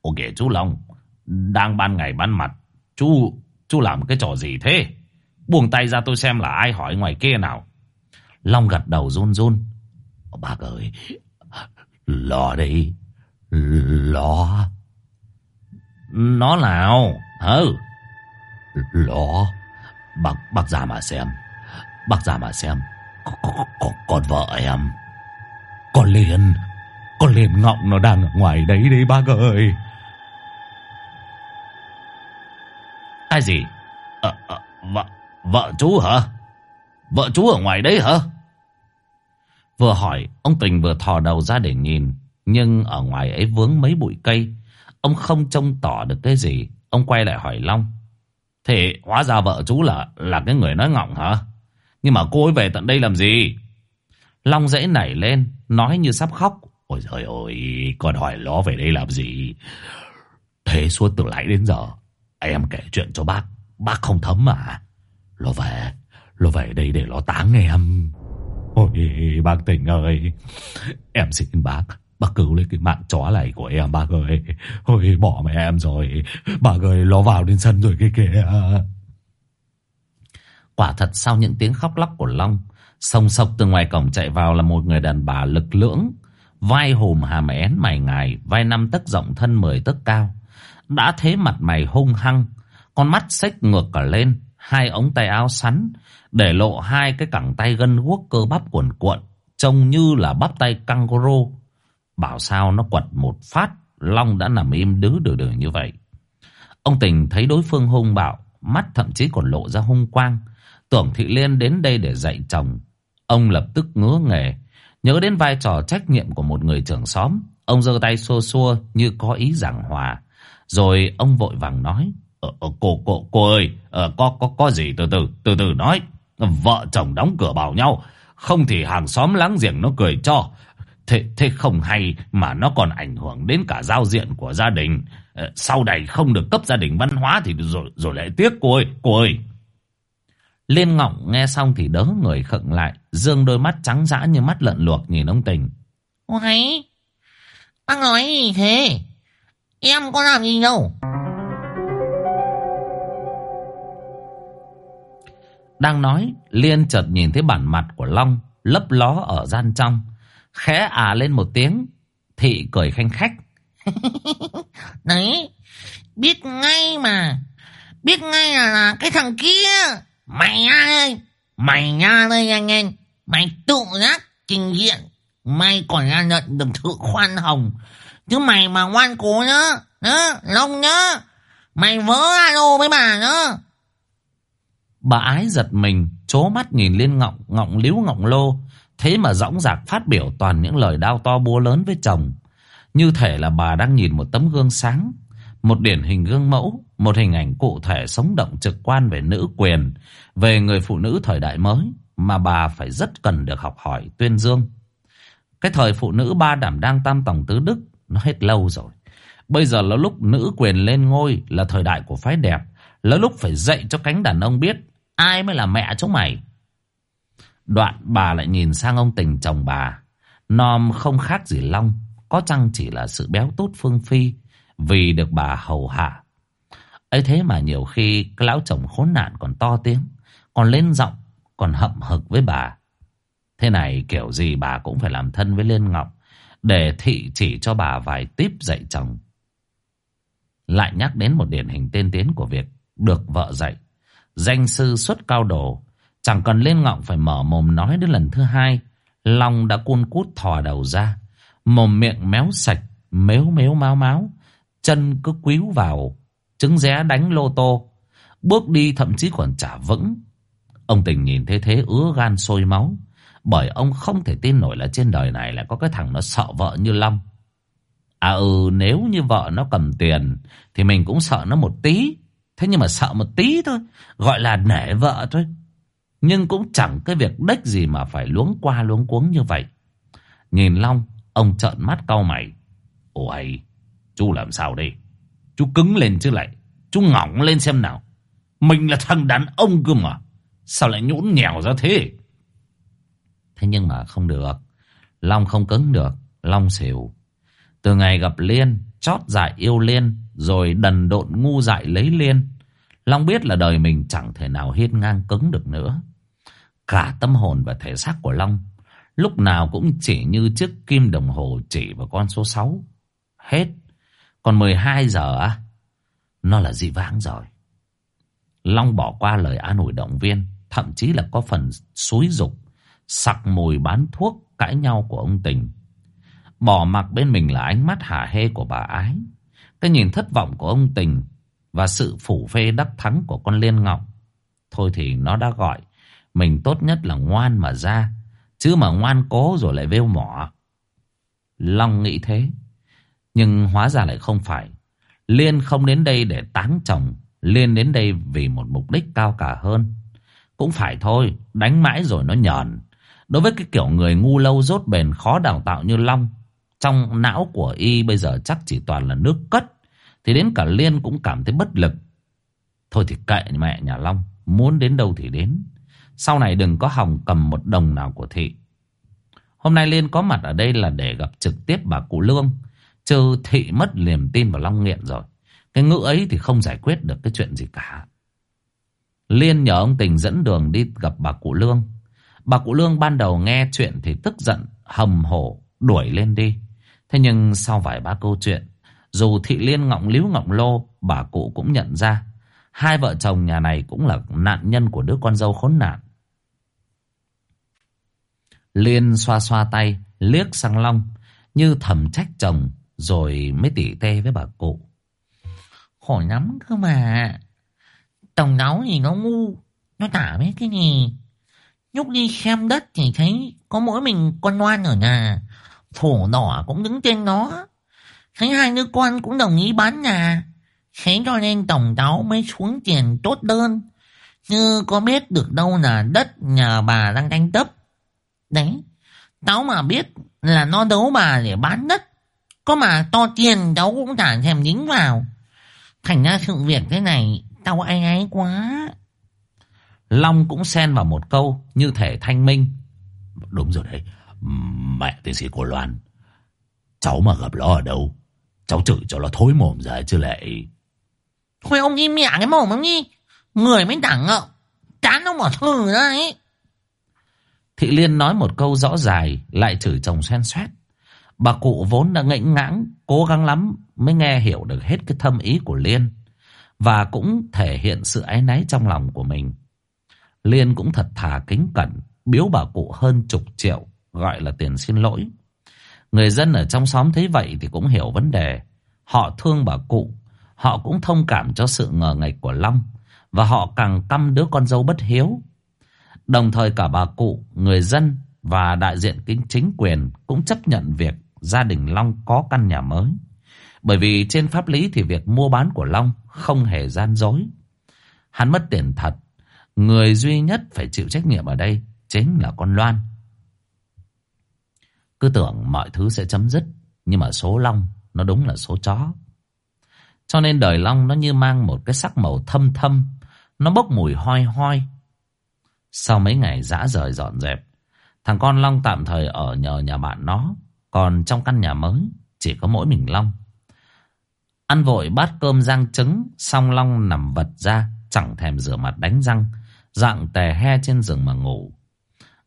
Ồ kìa chú Long, đang ban ngày ban mặt, chú chú làm cái trò gì thế? Buông tay ra tôi xem là ai hỏi ngoài kia nào. Long gật đầu run run. Bác ơi, lò đi, lò. Nó nào? Hừ. Lò, bác, bác ra mà xem, bác ra mà xem. Có, có, có, con vợ em, con liền, con liền ngọng nó đang ở ngoài đấy đấy bác ơi. Cái gì? Ờ, à, vợ, vợ chú hả? Vợ chú ở ngoài đấy hả? Vừa hỏi, ông Tình vừa thò đầu ra để nhìn. Nhưng ở ngoài ấy vướng mấy bụi cây. Ông không trông tỏ được cái gì. Ông quay lại hỏi Long. thì hóa ra vợ chú là là cái người nói ngọng hả? Nhưng mà cô ấy về tận đây làm gì? Long dễ nảy lên, nói như sắp khóc. Ôi trời ơi, con hỏi nó về đây làm gì? Thế suốt từ lại đến giờ, em kể chuyện cho bác, bác không thấm mà. Nó về, nó về đây để nó táng em. Ôi bác tỉnh ơi, em xin bác, Bà cứu lấy cái mạng chó này của em bà ơi. <laughs> Ôi bỏ mẹ em rồi, Bà ơi nó vào đến sân rồi cái kìa. Quả thật sau những tiếng khóc lóc của Long, Sông sộc từ ngoài cổng chạy vào là một người đàn bà lực lưỡng. Vai hùm hàm én mày ngài, vai năm tấc rộng thân mười tấc cao. Đã thế mặt mày hung hăng, con mắt xếch ngược cả lên, hai ống tay áo sắn, để lộ hai cái cẳng tay gân guốc cơ bắp cuồn cuộn, trông như là bắp tay kangaroo. Bảo sao nó quật một phát, Long đã nằm im đứ đừ đừ như vậy. Ông Tình thấy đối phương hung bạo, mắt thậm chí còn lộ ra hung quang. Tưởng Thị Liên đến đây để dạy chồng. Ông lập tức ngứa nghề, nhớ đến vai trò trách nhiệm của một người trưởng xóm. Ông giơ tay xua xua như có ý giảng hòa. Rồi ông vội vàng nói, ờ, ờ, cô, cô, cô ơi, ờ, có, có, có gì từ từ, từ từ nói. Vợ chồng đóng cửa bảo nhau, không thì hàng xóm láng giềng nó cười cho. Thế, thế không hay mà nó còn ảnh hưởng đến cả giao diện của gia đình. Ờ, sau này không được cấp gia đình văn hóa thì rồi, rồi lại tiếc cô ơi, cô ơi. Liên Ngọng nghe xong thì đỡ người khựng lại, dương đôi mắt trắng dã như mắt lợn luộc nhìn ông Tình. Ôi, bác nói thế? Em có làm gì đâu. Đang nói, Liên chợt nhìn thấy bản mặt của Long lấp ló ở gian trong. Khẽ à lên một tiếng, thị cười khanh khách. <laughs> Đấy, biết ngay mà. Biết ngay là, là cái thằng kia. Mày nha đây. Mày nha đây anh em. Mày tự giác trình diện. Mày còn là nhận được sự khoan hồng. Chứ mày mà ngoan cố nhá. Nhá, Long nhá. Mày vớ alo với bà nhá. Bà ái giật mình, chố mắt nhìn Liên Ngọng, Ngọng liếu Ngọng lô. Thế mà dõng dạc phát biểu toàn những lời đao to búa lớn với chồng. Như thể là bà đang nhìn một tấm gương sáng. Một điển hình gương mẫu, một hình ảnh cụ thể sống động trực quan về nữ quyền, về người phụ nữ thời đại mới mà bà phải rất cần được học hỏi tuyên dương. Cái thời phụ nữ ba đảm đang tam tổng tứ đức nó hết lâu rồi. Bây giờ là lúc nữ quyền lên ngôi là thời đại của phái đẹp, là lúc phải dạy cho cánh đàn ông biết ai mới là mẹ chúng mày. Đoạn bà lại nhìn sang ông tình chồng bà, nom không khác gì Long, có chăng chỉ là sự béo tốt phương phi vì được bà hầu hạ. ấy thế mà nhiều khi cái lão chồng khốn nạn còn to tiếng, còn lên giọng, còn hậm hực với bà. Thế này kiểu gì bà cũng phải làm thân với Liên Ngọc để thị chỉ cho bà vài tip dạy chồng. Lại nhắc đến một điển hình tiên tiến của việc được vợ dạy. Danh sư xuất cao đồ, chẳng cần lên ngọng phải mở mồm nói đến lần thứ hai. Long đã cuôn cút thò đầu ra, mồm miệng méo sạch, méo méo máu máu, chân cứ quíu vào, trứng ré đánh lô tô. Bước đi thậm chí còn chả vững. Ông tình nhìn thế thế ứa gan sôi máu. Bởi ông không thể tin nổi là trên đời này lại có cái thằng nó sợ vợ như Long. À ừ nếu như vợ nó cầm tiền Thì mình cũng sợ nó một tí Thế nhưng mà sợ một tí thôi Gọi là nể vợ thôi nhưng cũng chẳng cái việc đếch gì mà phải luống qua luống cuống như vậy. Nhìn Long, Ông trợn mắt cau mày. Ôi, Chú làm sao đây? Chú cứng lên chứ lại. Chú ngỏng lên xem nào. Mình là thằng đàn ông cơ mà. Sao lại nhũn nhèo ra thế? Thế nhưng mà không được. Long không cứng được. Long xỉu. Từ ngày gặp Liên, Chót dại yêu Liên, Rồi đần độn ngu dại lấy Liên. Long biết là đời mình chẳng thể nào hiên ngang cứng được nữa. Cả tâm hồn và thể xác của Long, Lúc nào cũng chỉ như chiếc kim đồng hồ chỉ vào con số 6 Hết. Còn 12 giờ á, Nó là dị vãng rồi. Long bỏ qua lời an ủi động viên, Thậm chí là có phần xúi dục, Sặc mùi bán thuốc cãi nhau của ông Tình. Bỏ mặc bên mình là ánh mắt hả hê của bà ái. Cái nhìn thất vọng của ông Tình Và sự phủ phê đắc thắng của con Liên Ngọc. Thôi thì nó đã gọi mình tốt nhất là ngoan mà ra, Chứ mà ngoan cố rồi lại vêu mỏ. Long nghĩ thế, Nhưng hóa ra lại không phải. Liên không đến đây để táng chồng, Liên đến đây vì một mục đích cao cả hơn. Cũng phải thôi, Đánh mãi rồi nó nhờn. Đối với cái kiểu người ngu lâu rốt bền khó đào tạo như Long, Trong não của y bây giờ chắc chỉ toàn là nước cất, Thì đến cả Liên cũng cảm thấy bất lực. Thôi thì kệ mẹ nhà Long, Muốn đến đâu thì đến. Sau này đừng có hòng cầm một đồng nào của thị Hôm nay Liên có mặt ở đây là để gặp trực tiếp bà cụ Lương Chứ thị mất niềm tin vào Long nghiện rồi Cái ngữ ấy thì không giải quyết được cái chuyện gì cả Liên nhờ ông Tình dẫn đường đi gặp bà cụ Lương Bà cụ Lương ban đầu nghe chuyện thì tức giận, hầm hổ, đuổi lên đi. Thế nhưng sau vài ba câu chuyện, dù Thị Liên ngọng líu ngọng lô, bà cụ cũng nhận ra. Hai vợ chồng nhà này cũng là nạn nhân của đứa con dâu khốn nạn. Liên xoa xoa tay, liếc sang Long, như thầm trách chồng, rồi mới tỉ tê với bà cụ. Khổ lắm cơ mà. Tổng náu thì nó ngu, nó tả mấy cái gì. Nhúc đi xem đất thì thấy có mỗi mình con ngoan ở nhà. Phổ đỏ cũng đứng trên nó. Thấy hai đứa con cũng đồng ý bán nhà. Thế cho nên tổng cháu mới xuống tiền tốt đơn. Như có biết được đâu là đất nhà bà đang đánh tấp. Đấy, cháu mà biết là nó đấu bà để bán đất. Có mà to tiền cháu cũng chả thèm dính vào. Thành ra sự việc thế này, tao ai ấy quá. Long cũng xen vào một câu như thể thanh minh. Đúng rồi đấy, mẹ tiến sĩ của Loan. Cháu mà gặp nó ở đâu, cháu chửi cho nó thối mồm ra chứ lại... Thôi ông im miệng cái mồm ông đi. Người mới đẳng ngợ. Chán ông bỏ thử đấy. Thị Liên nói một câu rõ dài lại chửi chồng xen xoét. Bà cụ vốn đã ngẫnh ngãng, cố gắng lắm mới nghe hiểu được hết cái thâm ý của Liên. Và cũng thể hiện sự áy náy trong lòng của mình. Liên cũng thật thà kính cẩn, biếu bà cụ hơn chục triệu, gọi là tiền xin lỗi. Người dân ở trong xóm thấy vậy thì cũng hiểu vấn đề. Họ thương bà cụ, họ cũng thông cảm cho sự ngờ nghệch của Long. Và họ càng căm đứa con dâu bất hiếu. Đồng thời cả bà cụ, người dân và đại diện kinh chính quyền cũng chấp nhận việc gia đình Long có căn nhà mới. Bởi vì trên pháp lý thì việc mua bán của Long không hề gian dối. Hắn mất tiền thật. Người duy nhất phải chịu trách nhiệm ở đây chính là con Loan. Cứ tưởng mọi thứ sẽ chấm dứt. Nhưng mà số Long nó đúng là số chó. Cho nên đời Long nó như mang một cái sắc màu thâm thâm. Nó bốc mùi hoi hoi. Sau mấy ngày dã rời dọn dẹp. Thằng con Long tạm thời ở nhờ nhà bạn nó. Còn trong căn nhà mới chỉ có mỗi mình Long. Ăn vội bát cơm rang trứng, xong Long nằm vật ra, chẳng thèm rửa mặt đánh răng, dạng tè he trên giường mà ngủ.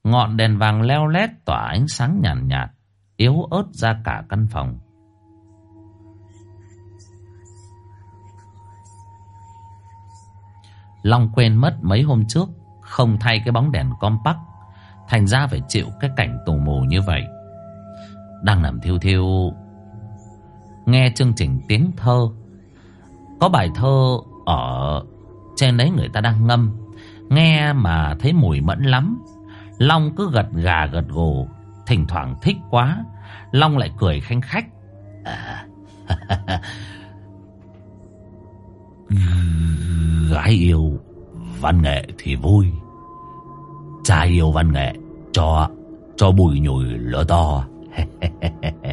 Ngọn đèn vàng leo lét tỏa ánh sáng nhàn nhạt, nhạt, yếu ớt ra cả căn phòng. Long quên mất mấy hôm trước không thay cái bóng đèn compact, thành ra phải chịu cái cảnh tù mù như vậy. Đang nằm thiêu thiêu Nghe chương trình tiếng thơ. Có bài thơ Ở trên đấy người ta đang ngâm Nghe mà thấy mùi mẫn lắm. Long cứ gật gà gật gù Thỉnh thoảng thích quá. Long lại cười khanh khách. À, <laughs> Gái yêu văn nghệ thì vui. Trai yêu văn nghệ Cho cho bùi nhùi lỡ to. <laughs>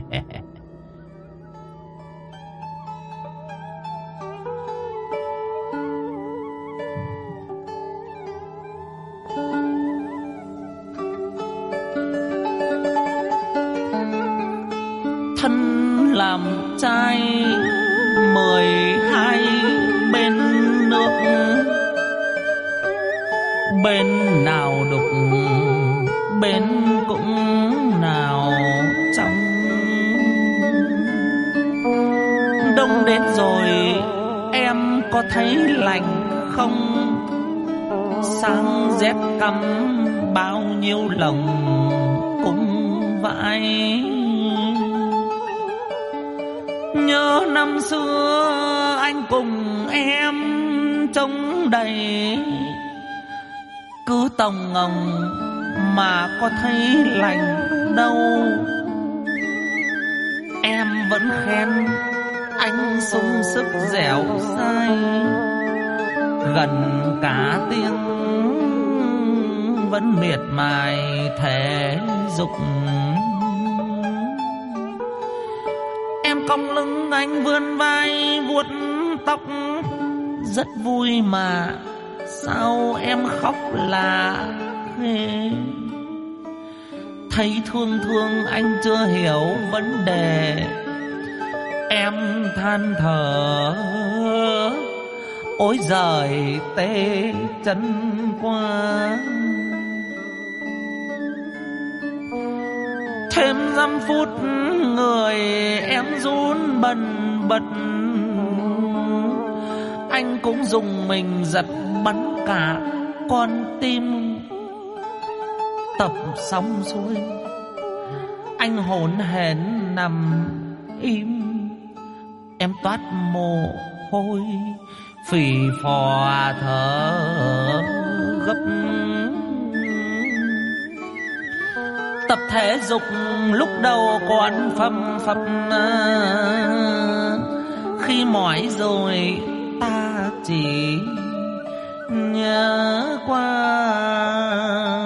than thở ôi giời, tê chân qua. Thêm dăm phút, người em run bần bật. Anh cũng dùng mình giật bắn cả con tim. Tập xong xuôi, Anh hồn hển nằm im. Em toát mồ hôi, Phì phò thở gấp. Tập thể dục lúc đầu còn phầm phập Khi mỏi rồi ta chỉ nhớ qua.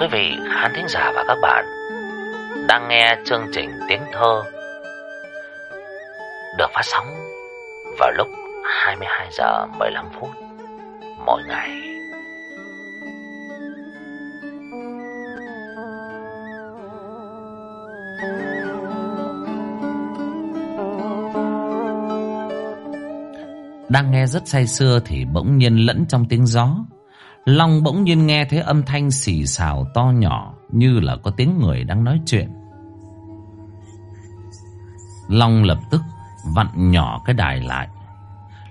Quý vị, khán thính giả và các bạn đang nghe chương trình Tiếng Thơ được phát sóng vào lúc 22 giờ 15 phút mỗi ngày. Đang nghe rất say sưa thì bỗng nhiên lẫn trong tiếng gió Long bỗng nhiên nghe thấy âm thanh xì xào to nhỏ, Như là có tiếng người đang nói chuyện. Long lập tức vặn nhỏ cái đài lại,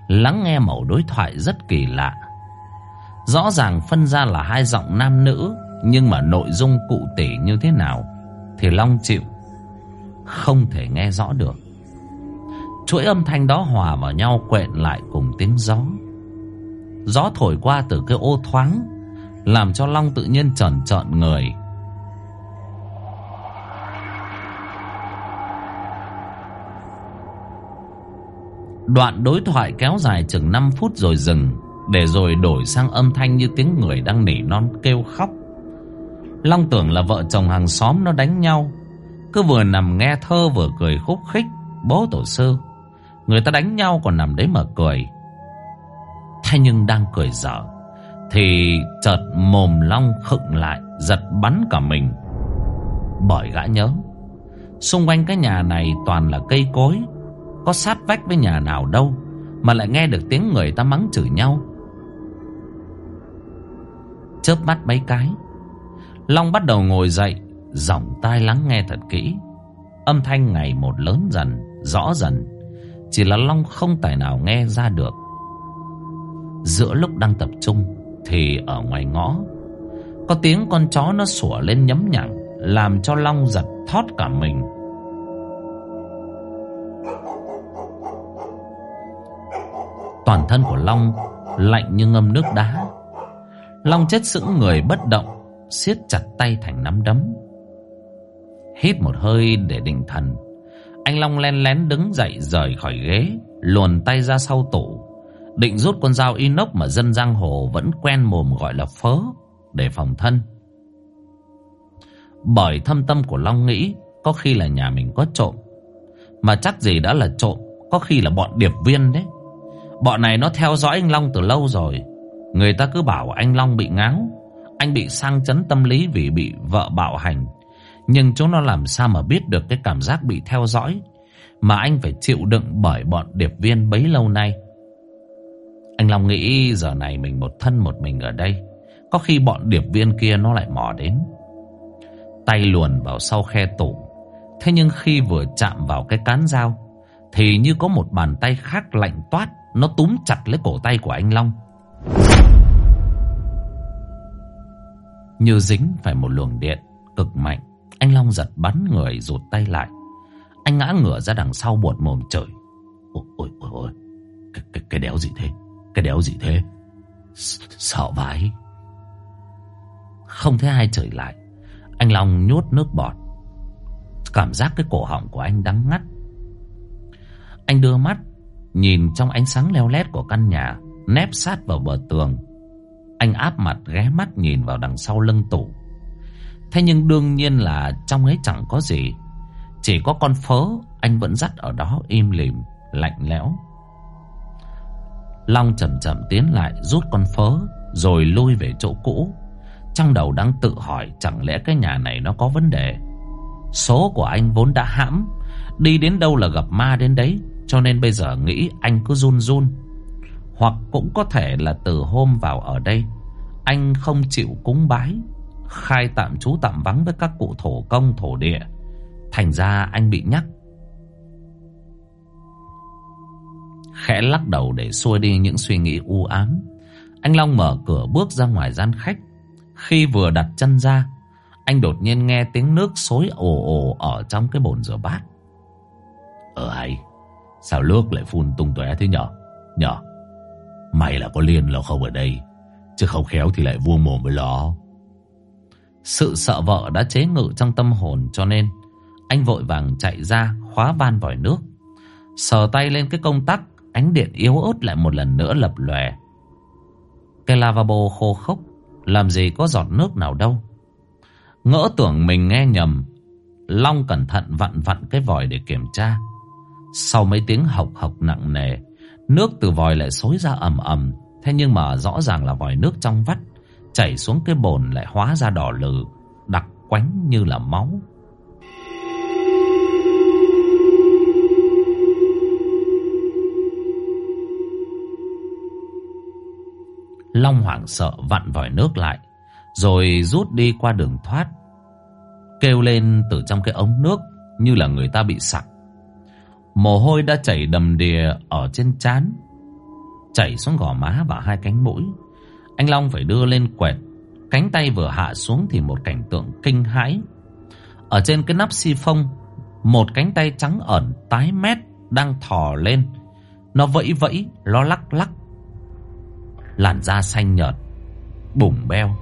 Lắng nghe mẩu đối thoại rất kỳ lạ. Rõ ràng phân ra là hai giọng nam nữ, Nhưng mà nội dung cụ thể như thế nào Thì Long chịu Không thể nghe rõ được. Chuỗi âm thanh đó hòa vào nhau quện lại cùng tiếng gió. Gió thổi qua từ cái ô thoáng, Làm cho Long tự nhiên trần trợn người. Đoạn đối thoại kéo dài chừng 5 phút rồi dừng, Để rồi đổi sang âm thanh như tiếng người đang nỉ non kêu khóc. Long tưởng là vợ chồng hàng xóm nó đánh nhau, Cứ vừa nằm nghe thơ vừa cười khúc khích. Bố tổ sư, Người ta đánh nhau còn nằm đấy mà cười. Thế nhưng đang cười dở. Thì chợt mồm long khựng lại, Giật bắn cả mình. Bởi gã nhớ, Xung quanh cái nhà này toàn là cây cối, Có sát vách với nhà nào đâu, Mà lại nghe được tiếng người ta mắng chửi nhau. Chớp mắt mấy cái, Long bắt đầu ngồi dậy, Giọng tai lắng nghe thật kỹ. Âm thanh ngày một lớn dần, Rõ dần, Chỉ là Long không tài nào nghe ra được. Giữa lúc đang tập trung Thì ở ngoài ngõ, Có tiếng con chó nó sủa lên nhấm nhẳng Làm cho Long giật thót cả mình. Toàn thân của Long Lạnh như ngâm nước đá. Long chết sững người bất động, siết chặt tay thành nắm đấm. Hít một hơi để định thần, Anh Long len lén đứng dậy rời khỏi ghế, Luồn tay ra sau tủ. Định rút con dao inox mà dân giang hồ vẫn quen mồm gọi là phớ để phòng thân. Bởi thâm tâm của Long nghĩ có khi là nhà mình có trộm. Mà chắc gì đã là trộm, có khi là bọn điệp viên đấy. Bọn này nó theo dõi anh Long từ lâu rồi. Người ta cứ bảo anh Long bị ngáo. Anh bị sang chấn tâm lý vì bị vợ bạo hành. Nhưng chúng nó làm sao mà biết được cái cảm giác bị theo dõi mà anh phải chịu đựng bởi bọn điệp viên bấy lâu nay. Anh Long nghĩ giờ này mình một thân một mình ở đây. Có khi bọn điệp viên kia nó lại mò đến. Tay luồn vào sau khe tủ. Thế nhưng khi vừa chạm vào cái cán dao Thì như có một bàn tay khác lạnh toát Nó túm chặt lấy cổ tay của anh Long. Như dính phải một luồng điện cực mạnh Anh Long giật bắn người rụt tay lại. Anh ngã ngửa ra đằng sau buột mồm trời Ôi ôi ôi ôi Cái, cái, cái đéo gì thế? Cái đéo gì thế? Sợ vãi. Không thấy ai chửi lại. Anh Long nhốt nước bọt. Cảm giác cái cổ họng của anh đắng ngắt. Anh đưa mắt, Nhìn trong ánh sáng leo lét của căn nhà, Nép sát vào bờ tường. Anh áp mặt ghé mắt nhìn vào đằng sau lưng tủ. Thế nhưng đương nhiên là trong ấy chẳng có gì. Chỉ có con phớ Anh vẫn dắt ở đó im lìm, Lạnh lẽo. Long chậm chậm tiến lại rút con phớ, Rồi lui về chỗ cũ. Trong đầu đang tự hỏi Chẳng lẽ cái nhà này nó có vấn đề. Số của anh vốn đã hãm, Đi đến đâu là gặp ma đến đấy, Cho nên bây giờ nghĩ anh cứ run run. Hoặc cũng có thể là từ hôm vào ở đây, Anh không chịu cúng bái, Khai tạm trú tạm vắng với các cụ thổ công, thổ địa. Thành ra anh bị nhắc Khẽ lắc đầu để xua đi những suy nghĩ u ám. Anh Long mở cửa bước ra ngoài gian khách. Khi vừa đặt chân ra Anh đột nhiên nghe tiếng nước xối ồ ồ ở trong cái bồn rửa bát. Ờ hay Sao nước lại phun tung tóe thế nhở? Nhỏ, May là có Liên là không ở đây Chứ không khéo thì lại vuông mồm với nó Sự sợ vợ đã chế ngự trong tâm hồn cho nên Anh vội vàng chạy ra khóa van vòi nước Sờ tay lên cái công tắc Ánh điện yếu ớt lại một lần nữa lập lòe. Cái lavabo khô khốc, Làm gì có giọt nước nào đâu. Ngỡ tưởng mình nghe nhầm, Long cẩn thận vặn vặn cái vòi để kiểm tra. Sau mấy tiếng hộc hộc nặng nề, Nước từ vòi lại xối ra ầm ầm, Thế nhưng mà rõ ràng là vòi nước trong vắt, Chảy xuống cái bồn lại hóa ra đỏ lừ, Đặc quánh như là máu. Long hoảng sợ vặn vòi nước lại, Rồi rút đi qua đường thoát, Kêu lên từ trong cái ống nước Như là người ta bị sặc. Mồ hôi đã chảy đầm đìa Ở trên trán, Chảy xuống gò má và hai cánh mũi. Anh Long phải đưa lên quẹt, Cánh tay vừa hạ xuống Thì một cảnh tượng kinh hãi. Ở trên cái nắp xi phông, Một cánh tay trắng ẩn tái mét Đang thò lên. Nó vẫy vẫy Nó lắc lắc. Làn da xanh nhợt Bùng beo,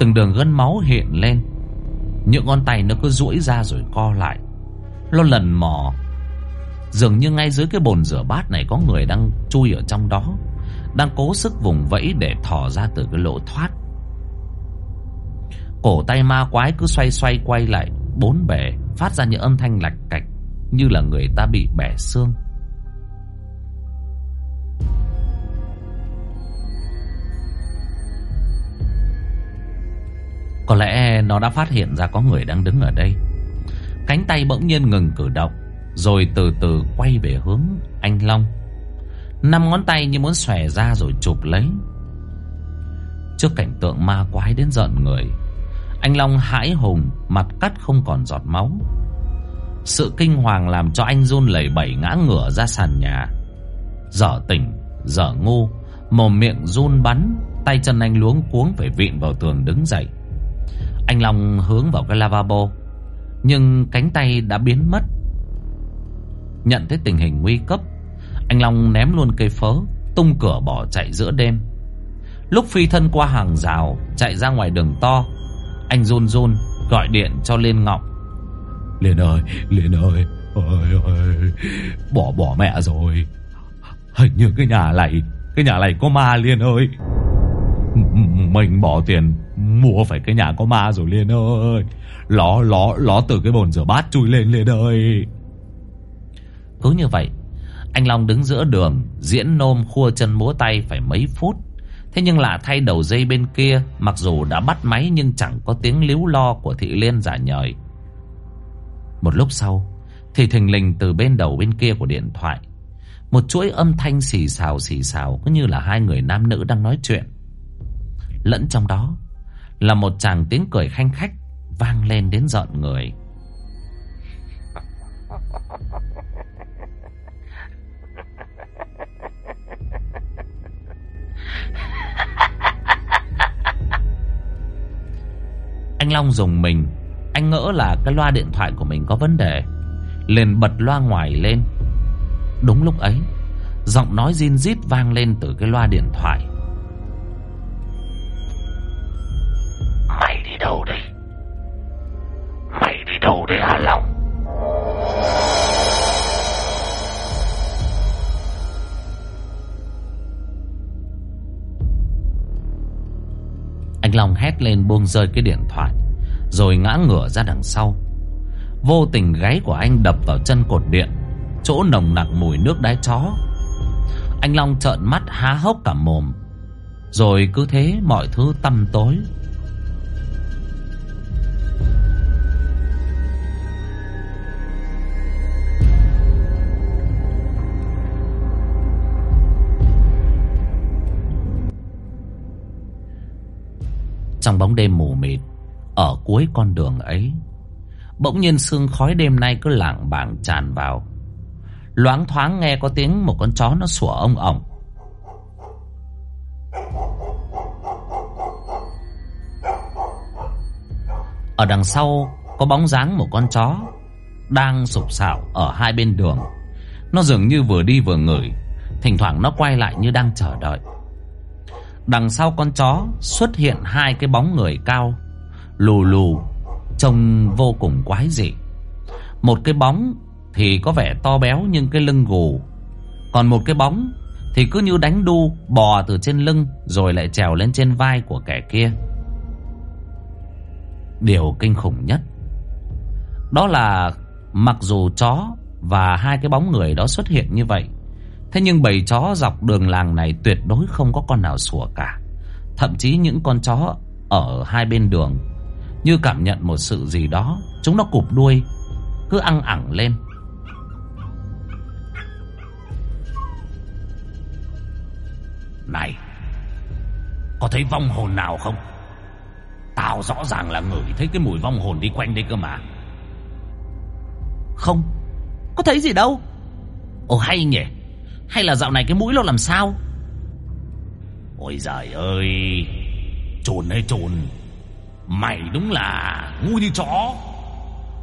Từng đường gân máu hiện lên. Những ngón tay nó cứ duỗi ra rồi co lại. Nó lần mò. Dường như ngay dưới cái bồn rửa bát này Có người đang chui ở trong đó, Đang cố sức vùng vẫy để thò ra từ cái lỗ thoát. Cổ tay ma quái cứ xoay xoay quay lại, Bốn bề, Phát ra những âm thanh lạch cạch Như là người ta bị bẻ xương. Có lẽ nó đã phát hiện ra có người đang đứng ở đây. Cánh tay bỗng nhiên ngừng cử động, Rồi từ từ quay về hướng anh Long. Năm ngón tay như muốn xòe ra rồi chụp lấy. Trước cảnh tượng ma quái đến giận người, Anh Long hãi hùng, Mặt cắt không còn giọt máu. Sự kinh hoàng làm cho anh run lẩy bẩy ngã ngửa ra sàn nhà. Dở tỉnh, Dở ngu, Mồm miệng run bắn, Tay chân anh luống cuống phải vịn vào tường đứng dậy anh Long hướng vào cái lavabo, Nhưng cánh tay đã biến mất. Nhận thấy tình hình nguy cấp, Anh Long ném luôn cây phớ, Tung cửa bỏ chạy giữa đêm. Lúc phi thân qua hàng rào, Chạy ra ngoài đường to, Anh run run gọi điện cho Liên Ngọc. Liên ơi Liên ơi ơi ơi Bỏ bỏ mẹ rồi. Hình như cái nhà này, Cái nhà này có ma Liên ơi. Mình bỏ tiền Mua phải cái nhà có ma rồi, Liên ơi. Ló ló ló từ cái bồn rửa bát chui lên, Liên ơi. Cứ như vậy, Anh Long đứng giữa đường, Diễn nôm khua chân múa tay phải mấy phút. Thế nhưng lạ thay đầu dây bên kia, Mặc dù đã bắt máy Nhưng chẳng có tiếng líu lo của thị liên giả nhời. Một lúc sau, Thì thình lình từ bên đầu bên kia của điện thoại, Một chuỗi âm thanh xì xào xì xào Cứ như là hai người nam nữ đang nói chuyện. Lẫn trong đó, Là một chàng tiếng cười khanh khách Vang lên đến giận người. Anh Long dùng mình, Anh ngỡ là cái loa điện thoại của mình có vấn đề, liền bật loa ngoài lên. Đúng lúc ấy, Giọng nói zin rít vang lên từ cái loa điện thoại. Mày đi đâu đây? Mày đi đâu đây, Hà Long? Anh Long hét lên buông rơi cái điện thoại, Rồi ngã ngửa ra đằng sau Vô tình gáy của anh đập vào chân cột điện, Chỗ nồng nặc mùi nước đái chó Anh Long trợn mắt há hốc cả mồm, Rồi cứ thế mọi thứ tăm tối Trong bóng đêm mù mịt, Ở cuối con đường ấy. Bỗng nhiên sương khói đêm nay cứ lảng bảng tràn vào. Loáng thoáng nghe có tiếng một con chó nó sủa ông ổng. Ở đằng sau có bóng dáng một con chó Đang sụp sạo ở hai bên đường. Nó dường như vừa đi vừa ngửi, Thỉnh thoảng nó quay lại như đang chờ đợi. Đằng sau con chó xuất hiện hai cái bóng người cao, Lù lù, Trông vô cùng quái dị. Một cái bóng thì có vẻ to béo nhưng cái lưng gù. Còn một cái bóng thì cứ như đánh đu, Bò từ trên lưng rồi lại trèo lên trên vai của kẻ kia. Điều kinh khủng nhất, Đó là mặc dù chó và hai cái bóng người đó xuất hiện như vậy Thế nhưng bầy chó dọc đường làng này tuyệt đối không có con nào sủa cả. Thậm chí những con chó ở hai bên đường Như cảm nhận một sự gì đó Chúng nó cụp đuôi Cứ ăn ẳng lên. Này Có thấy vong hồn nào không? Tao rõ ràng là ngửi thấy cái mùi vong hồn đi quanh đây cơ mà. Không Có thấy gì đâu. Ồ hay nhỉ Hay là dạo này cái mũi nó làm sao? Ôi giời ơi Trồn hay trồn Mày đúng là ngu như chó.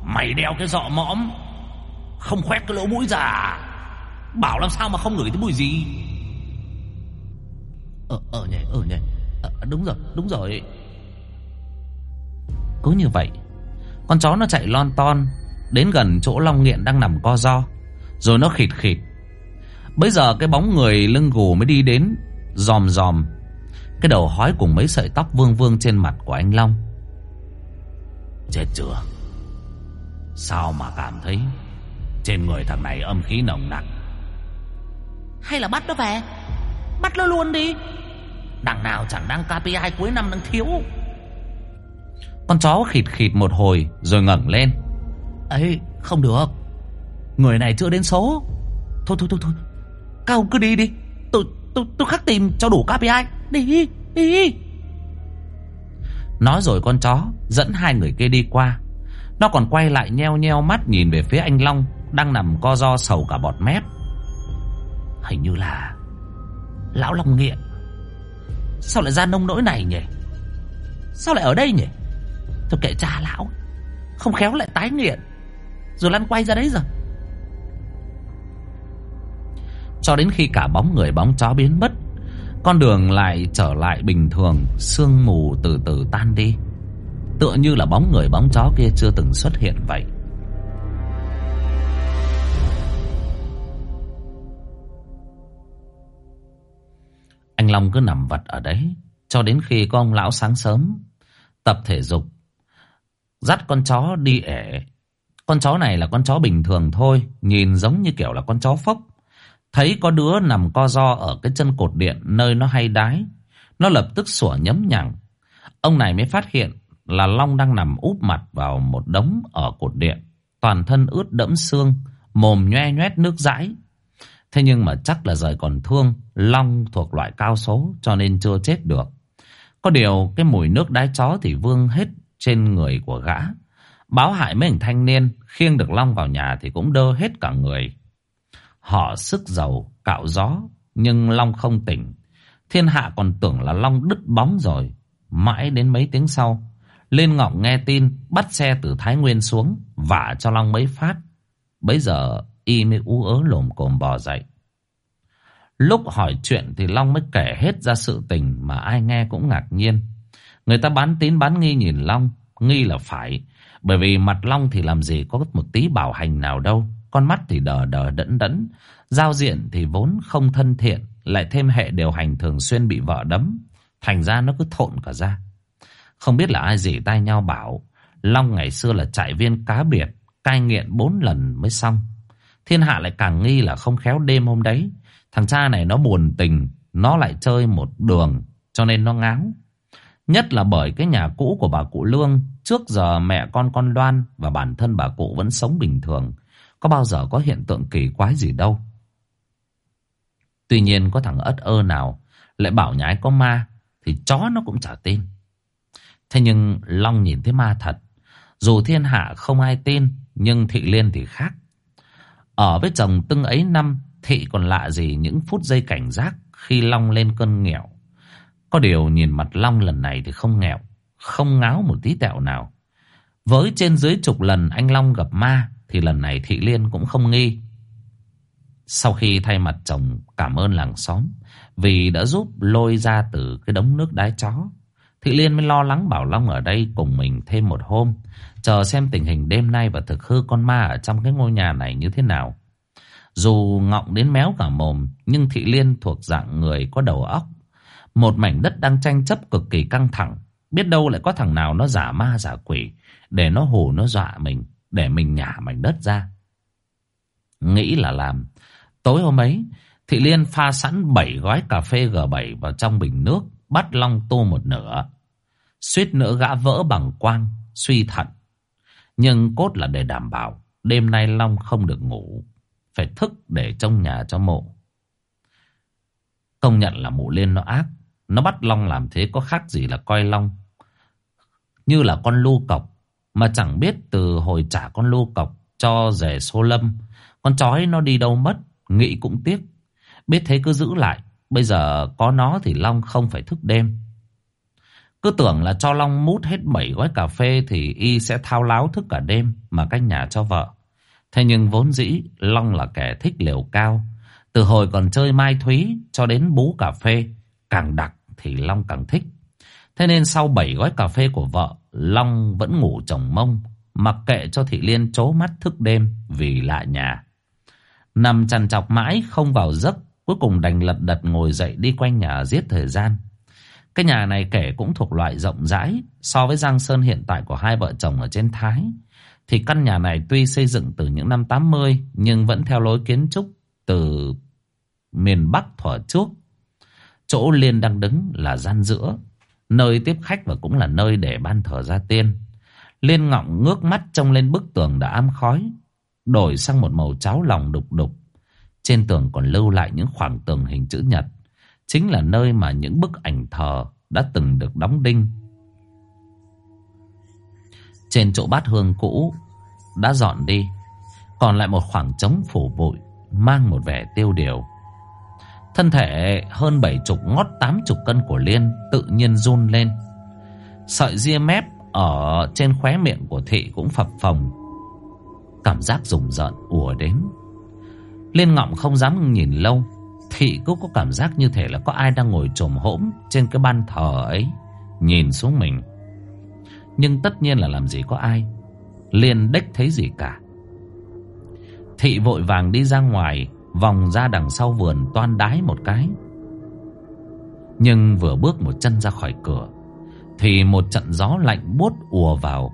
Mày đeo cái dọ mõm Không khoét cái lỗ mũi ra Bảo làm sao mà không ngửi thấy mùi gì? Ờ, ờ nhỉ, ờ nhỉ. Ờ, Đúng rồi, đúng rồi. Cứ như vậy Con chó nó chạy lon ton Đến gần chỗ Long Nghiện đang nằm co do Rồi nó khịt khịt Bây giờ cái bóng người lưng gù mới đi đến Dòm dòm Cái đầu hói cùng mấy sợi tóc vương vương trên mặt của anh Long. Chết chưa? Sao mà cảm thấy Trên người thằng này âm khí nồng nặc? Hay là bắt nó về? Bắt nó luôn đi. Đằng nào chẳng đang KPI cuối năm đang thiếu. Con chó khịt khịt một hồi Rồi ngẩng lên. Ấy không được. Người này chưa đến số. Thôi thôi thôi thôi Cao, cứ đi đi. Tôi tôi tôi khắc tìm cho đủ KPI Đi đi. Nói rồi con chó Dẫn hai người kia đi qua. Nó còn quay lại nheo nheo mắt nhìn về phía anh Long Đang nằm co do sầu cả bọt mép. Hình như là Lão Long nghiện Sao lại ra nông nỗi này nhỉ? Sao lại ở đây nhỉ? Thôi kệ cha lão, Không khéo lại tái nghiện. Rồi lăn quay ra đấy rồi Cho đến khi cả bóng người bóng chó biến mất, Con đường lại trở lại bình thường, Sương mù từ từ tan đi. Tựa như là bóng người bóng chó kia chưa từng xuất hiện vậy. Anh Long cứ nằm vật ở đấy, Cho đến khi có ông lão sáng sớm, Tập thể dục, Dắt con chó đi ẻ. Con chó này là con chó bình thường thôi, Nhìn giống như kiểu là con chó phốc. Thấy có đứa nằm co ro ở cái chân cột điện Nơi nó hay đái, Nó lập tức sủa nhấm nhằng. Ông này mới phát hiện là Long đang nằm úp mặt vào một đống ở cột điện, Toàn thân ướt đẫm xương, Mồm nhoe nhoét nước dãi. Thế nhưng mà chắc là rời còn thương, Long thuộc loại cao số cho nên chưa chết được. Có điều cái mùi nước đái chó thì vương hết trên người của gã. Báo hại mấy anh thanh niên, Khiêng được Long vào nhà thì cũng đơ hết cả người. Họ sức giàu cạo gió Nhưng Long không tỉnh Thiên hạ còn tưởng là Long đứt bóng rồi Mãi đến mấy tiếng sau Lên ngọng nghe tin Bắt xe từ Thái Nguyên xuống Vả cho Long mấy phát Bây giờ y mới ú ớ lồm cồm bò dậy Lúc hỏi chuyện thì Long mới kể hết ra sự tình mà ai nghe cũng ngạc nhiên. Người ta bán tín bán nghi nhìn Long, nghi là phải. Bởi vì mặt Long thì làm gì có một tí bảo hành nào đâu. Con mắt thì đờ đờ đẫn đẫn. Giao diện thì vốn không thân thiện. Lại thêm hệ điều hành thường xuyên bị vợ đấm. Thành ra nó cứ thộn cả ra. Không biết là ai gì tay nhau bảo. Long ngày xưa là trại viên cá biệt. Cai nghiện bốn lần mới xong. Thiên hạ lại càng nghi là không khéo đêm hôm đấy. Thằng cha này nó buồn tình. Nó lại chơi một đường. Cho nên nó ngáo. Nhất là bởi cái nhà cũ của bà cụ Lương. Trước giờ mẹ con con Loan và bản thân bà cụ vẫn sống bình thường. Có bao giờ có hiện tượng kỳ quái gì đâu. Tuy nhiên có thằng ất ơ nào lại bảo nhái có ma thì chó nó cũng chả tin. Thế nhưng Long nhìn thấy ma thật. Dù thiên hạ không ai tin, nhưng Thị Liên thì khác. Ở với chồng tưng ấy năm, Thị còn lạ gì những phút giây cảnh giác khi Long lên cơn nghèo. Có điều nhìn mặt Long lần này thì không nghèo, không ngáo một tí tẹo nào. Với trên dưới chục lần anh Long gặp ma, thì lần này Thị Liên cũng không nghi. Sau khi thay mặt chồng cảm ơn làng xóm vì đã giúp lôi ra từ cái đống nước đái chó. Thị Liên mới lo lắng bảo Long ở đây cùng mình thêm một hôm. Chờ xem tình hình đêm nay và thực hư con ma ở trong cái ngôi nhà này như thế nào. Dù ngọng đến méo cả mồm, nhưng Thị Liên thuộc dạng người có đầu óc. Một mảnh đất đang tranh chấp cực kỳ căng thẳng. Biết đâu lại có thằng nào nó giả ma giả quỷ để nó hù nó dọa mình, để mình nhả mảnh đất ra. Nghĩ là làm. Tối hôm ấy, Thị Liên pha sẵn 7 gói cà phê G7 vào trong bình nước, bắt Long tu một nửa. Suýt nữa gã vỡ bằng quang, suy thận. Nhưng cốt là để đảm bảo đêm nay Long không được ngủ, phải thức để trong nhà cho mộ. Công nhận là mụ Liên nó ác, nó bắt Long làm thế có khác gì là coi Long. Như là con lu cọc, mà chẳng biết từ hồi trả con lô cọc cho rể xô lâm, con chói nó đi đâu mất, nghĩ cũng tiếc. Biết thế cứ giữ lại, bây giờ có nó thì Long không phải thức đêm. Cứ tưởng là cho Long mút hết bảy gói cà phê thì y sẽ thao láo thức cả đêm mà canh nhà cho vợ. Thế nhưng vốn dĩ Long là kẻ thích liều cao. Từ hồi còn chơi mai thúy cho đến bú cà phê, càng đặc thì Long càng thích. Thế nên sau bảy gói cà phê của vợ, Long vẫn ngủ chồng mông, mặc kệ cho Thị Liên chố mắt thức đêm vì lạ nhà. Nằm chằn chọc mãi không vào giấc, cuối cùng đành lật đật ngồi dậy đi quanh nhà giết thời gian. Cái nhà này kể cũng thuộc loại rộng rãi so với Giang Sơn hiện tại của hai vợ chồng ở trên Thái. Thì căn nhà này tuy xây dựng từ những năm 80 nhưng vẫn theo lối kiến trúc từ miền Bắc thỏa trước. Chỗ Liên đang đứng là gian giữa, nơi tiếp khách và cũng là nơi để ban thờ gia tiên. Liên ngọng ngước mắt trông lên bức tường đã ám khói, đổi sang một màu cháo lòng đục đục. Trên tường còn lưu lại những khoảng tường hình chữ nhật, chính là nơi mà những bức ảnh thờ đã từng được đóng đinh. Trên chỗ bát hương cũ đã dọn đi, còn lại một khoảng trống phủ bụi mang một vẻ tiêu điều. Thân thể hơn bảy chục ngót tám chục cân của Liên tự nhiên run lên. Sợi ria mép ở trên khóe miệng của Thị cũng phập phồng. Cảm giác rùng rợn ùa đến. Liên ngọng không dám nhìn lâu. Thị cứ có cảm giác như thể là có ai đang ngồi trồm hỗn trên cái ban thờ ấy. Nhìn xuống mình. Nhưng tất nhiên là làm gì có ai. Liên đếch thấy gì cả. Thị vội vàng đi ra ngoài Vòng ra đằng sau vườn toan đái một cái. Nhưng vừa bước một chân ra khỏi cửa, Thì một trận gió lạnh buốt ùa vào.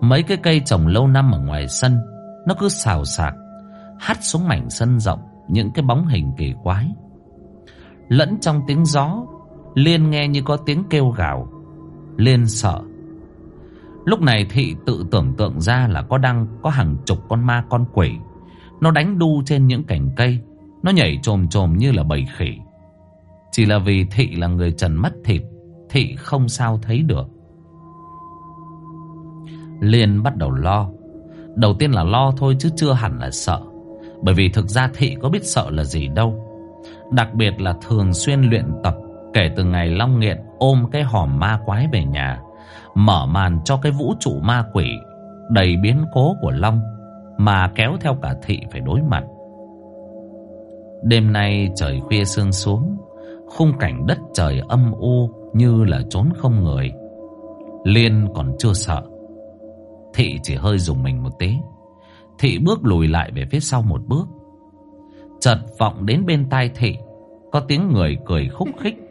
Mấy cái cây trồng lâu năm ở ngoài sân, Nó cứ xào xạc Hắt xuống mảnh sân rộng Những cái bóng hình kỳ quái. Lẫn trong tiếng gió, Liên nghe như có tiếng kêu gào, Liên sợ. Lúc này thị tự tưởng tượng ra là có đang có hàng chục con ma con quỷ. Nó đánh đu trên những cành cây. Nó nhảy trồm trồm như là bầy khỉ. Chỉ là vì thị là người trần mắt thịt. Thị không sao thấy được. Liên bắt đầu lo. Đầu tiên là lo thôi chứ chưa hẳn là sợ. Bởi vì thực ra thị có biết sợ là gì đâu. Đặc biệt là thường xuyên luyện tập kể từ ngày Long Nghiện ôm cái hòm ma quái về nhà mở màn cho cái vũ trụ ma quỷ đầy biến cố của Long mà kéo theo cả thị phải đối mặt. Đêm nay trời khuya sương xuống, khung cảnh đất trời âm u như là trốn không người. Liên còn chưa sợ. Thị chỉ hơi dùng mình một tí. Thị bước lùi lại về phía sau một bước. Chợt vọng đến bên tai thị, có tiếng người cười khúc khích.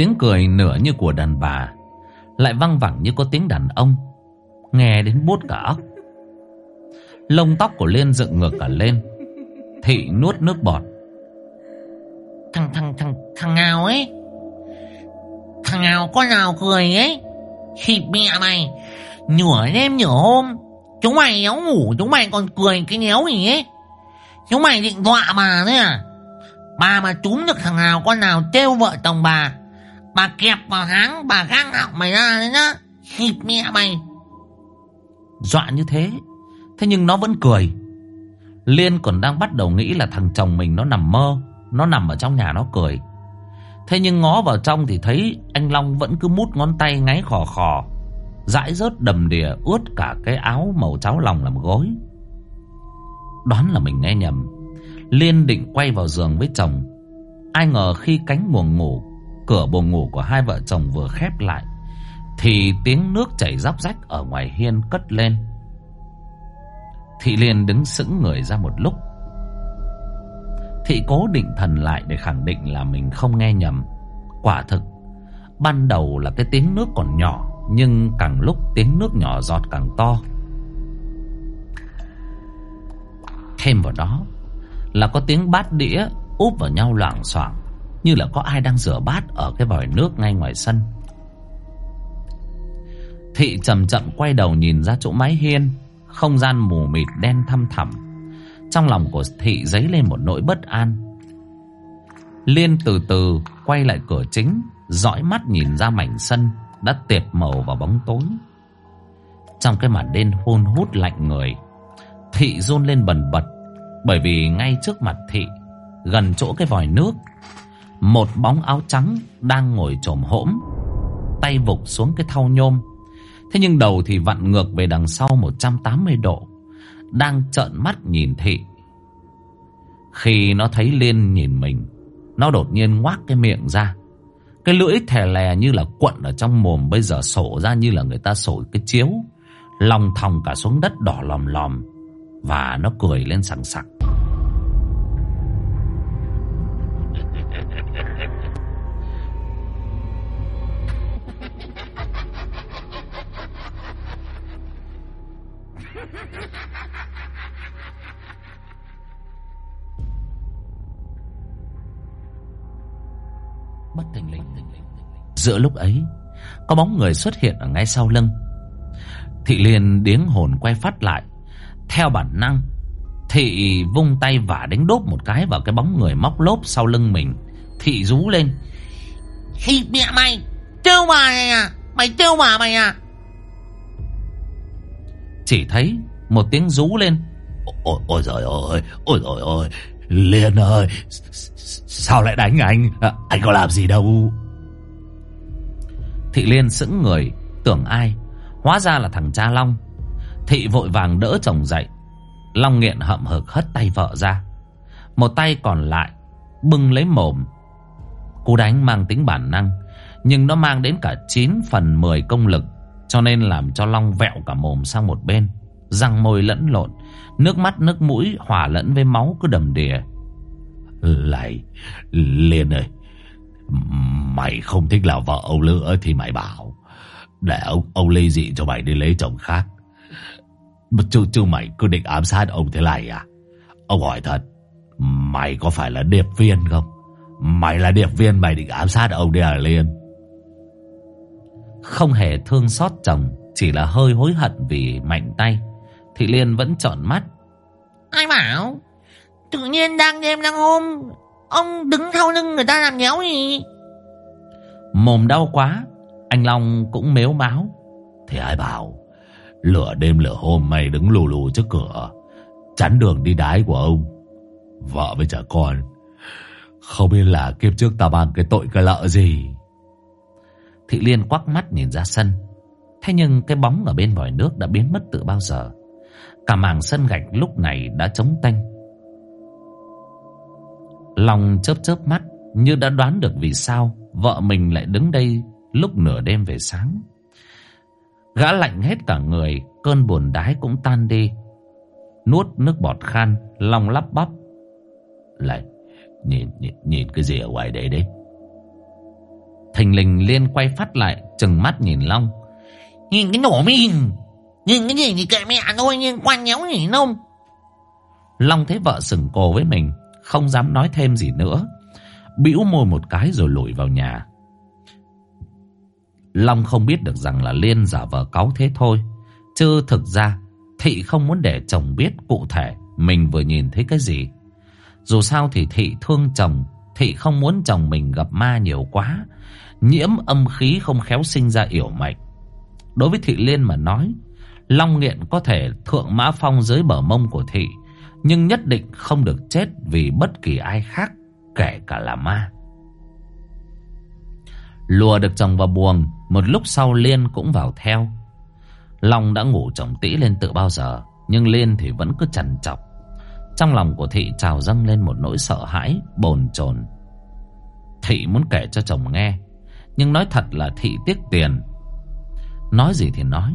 Tiếng cười nửa như của đàn bà, Lại văng vẳng như có tiếng đàn ông, Nghe đến buốt cả óc. Lông tóc của Liên dựng ngược cả lên, Thị nuốt nước bọt. Thằng thằng thằng thằng nào ấy, Thằng nào con nào cười ấy khi mẹ mày. Nửa đêm nửa hôm, Chúng mày éo ngủ, Chúng mày còn cười cái nhéo gì ấy. Chúng mày định dọa bà đấy à? Bà mà trúng được thằng nào Con nào trêu vợ chồng bà Bà kẹp vào háng, Bà găng họng mày ra đấy nhá. Thịt mẹ mày. Dọa như thế Thế nhưng nó vẫn cười. Liên còn đang bắt đầu nghĩ là thằng chồng mình nó nằm mơ, Nó nằm ở trong nhà nó cười. Thế nhưng ngó vào trong thì thấy anh Long vẫn cứ mút ngón tay ngáy khò khò, Dãi rớt đầm đìa ướt cả cái áo màu cháo lòng làm gối. Đoán là mình nghe nhầm, Liên định quay vào giường với chồng. Ai ngờ khi cánh buồng ngủ Cửa buồng ngủ của hai vợ chồng vừa khép lại, Thì tiếng nước chảy róc rách ở ngoài hiên cất lên. Thị Liên đứng sững người ra một lúc. Thị cố định thần lại để khẳng định là mình không nghe nhầm. Quả thực, Ban đầu là cái tiếng nước còn nhỏ, Nhưng càng lúc tiếng nước nhỏ giọt càng to. Thêm vào đó Là có tiếng bát đĩa úp vào nhau loảng xoảng. Như là có ai đang rửa bát ở cái vòi nước ngay ngoài sân. Thị chậm chậm quay đầu nhìn ra chỗ mái hiên, Không gian mù mịt đen thăm thẳm. Trong lòng của Thị dấy lên một nỗi bất an. Liên từ từ quay lại cửa chính, dõi mắt nhìn ra mảnh sân Đã tiệp màu vào bóng tối. Trong cái màn đêm hôn hút lạnh người, Thị run lên bần bật, Bởi vì ngay trước mặt Thị, Gần chỗ cái vòi nước một bóng áo trắng đang ngồi trồm hỗm Tay vục xuống cái thau nhôm. Thế nhưng đầu thì vặn ngược về đằng sau 180 độ, Đang trợn mắt nhìn Thị. Khi nó thấy Liên nhìn mình, Nó đột nhiên ngoác cái miệng ra. Cái lưỡi thè lè như là quận ở trong mồm Bây giờ sổ ra như là người ta sổ cái chiếu, Lòng thòng cả xuống đất đỏ lòm lòm Và nó cười lên sảng sặc. Bất thình lình. Giữa lúc ấy, có bóng người xuất hiện ở ngay sau lưng. Thị liên điếng hồn quay phát lại, theo bản năng thị vung tay vả đánh đốp một cái vào cái bóng người móc lốp sau lưng mình. Thị rú lên. Thịt mẹ mày Trêu bà mày à? Mày trêu bà mày à? Chỉ thấy một tiếng rú lên. Ôi, ôi trời ơi, ôi trời ơi, Liên ơi, sao lại đánh anh? À, anh có làm gì đâu. Thị Liên sững người, tưởng ai, hóa ra là thằng cha Long. Thị vội vàng đỡ chồng dậy, Long nghiện hậm hực hất tay vợ ra. Một tay còn lại, bưng lấy mồm. Cú đánh mang tính bản năng, nhưng nó mang đến cả 9 phần 10 công lực, cho nên làm cho Long vẹo cả mồm sang một bên. Răng môi lẫn lộn Nước mắt nước mũi hòa lẫn với máu cứ đầm đìa Lại Liên ơi Mày không thích là vợ ông nữa Thì mày bảo Để ông, ông ly dị cho mày đi lấy chồng khác Chứ, chứ mày cứ định ám sát ông thế này à? Ông hỏi thật Mày có phải là điệp viên không? Mày là điệp viên mày định ám sát ông đi à Liên? Không hề thương xót chồng Chỉ là hơi hối hận vì mạnh tay. Thị Liên vẫn trợn mắt. Ai bảo? Tự nhiên đang đêm đang hôm Ông đứng sau lưng người ta làm nhéo gì? Mồm đau quá Anh Long cũng mếu máu. Thì ai bảo Lửa đêm lửa hôm mày đứng lù lù trước cửa. Chắn đường đi đái của ông. Vợ với trẻ con. Không biết là kiếp trước ta mang cái tội cái lợ gì. Thị Liên quắc mắt nhìn ra sân. Thế nhưng cái bóng ở bên vòi nước đã biến mất từ bao giờ. Cả mảng sân gạch lúc này đã trống tanh. Lòng chớp chớp mắt Như đã đoán được vì sao Vợ mình lại đứng đây Lúc nửa đêm về sáng. Gã lạnh hết cả người Cơn buồn đái cũng tan đi. Nuốt nước bọt khan Lòng lắp bắp. Lại nhìn, nhìn, nhìn cái gì ở ngoài đấy đấy? Thành linh liên quay phát lại Chừng mắt nhìn Long. Nhìn cái nổ mình Nhìn cái gì thì kệ mẹ thôi nhìn quan nhéo gì không? Long thấy vợ sừng cổ với mình Không dám nói thêm gì nữa. Bĩu môi một cái rồi lủi vào nhà. Long không biết được rằng là Liên giả vờ cáu thế thôi. Chứ thực ra Thị không muốn để chồng biết cụ thể mình vừa nhìn thấy cái gì. Dù sao thì Thị thương chồng, Thị không muốn chồng mình gặp ma nhiều quá, nhiễm âm khí không khéo sinh ra yểu mệnh. Đối với Thị Liên mà nói, Long Nghiện có thể thượng mã phong dưới bờ mông của Thị, nhưng nhất định không được chết vì bất kỳ ai khác, kể cả là ma. Lùa được chồng vào buồng, một lúc sau Liên cũng vào theo. Long đã ngủ chồng tĩ lên tự bao giờ, nhưng Liên thì vẫn cứ chằn chọc. Trong lòng của Thị trào dâng lên một nỗi sợ hãi, bồn chồn. Thị muốn kể cho chồng nghe, nhưng nói thật là Thị tiếc tiền. Nói gì thì nói,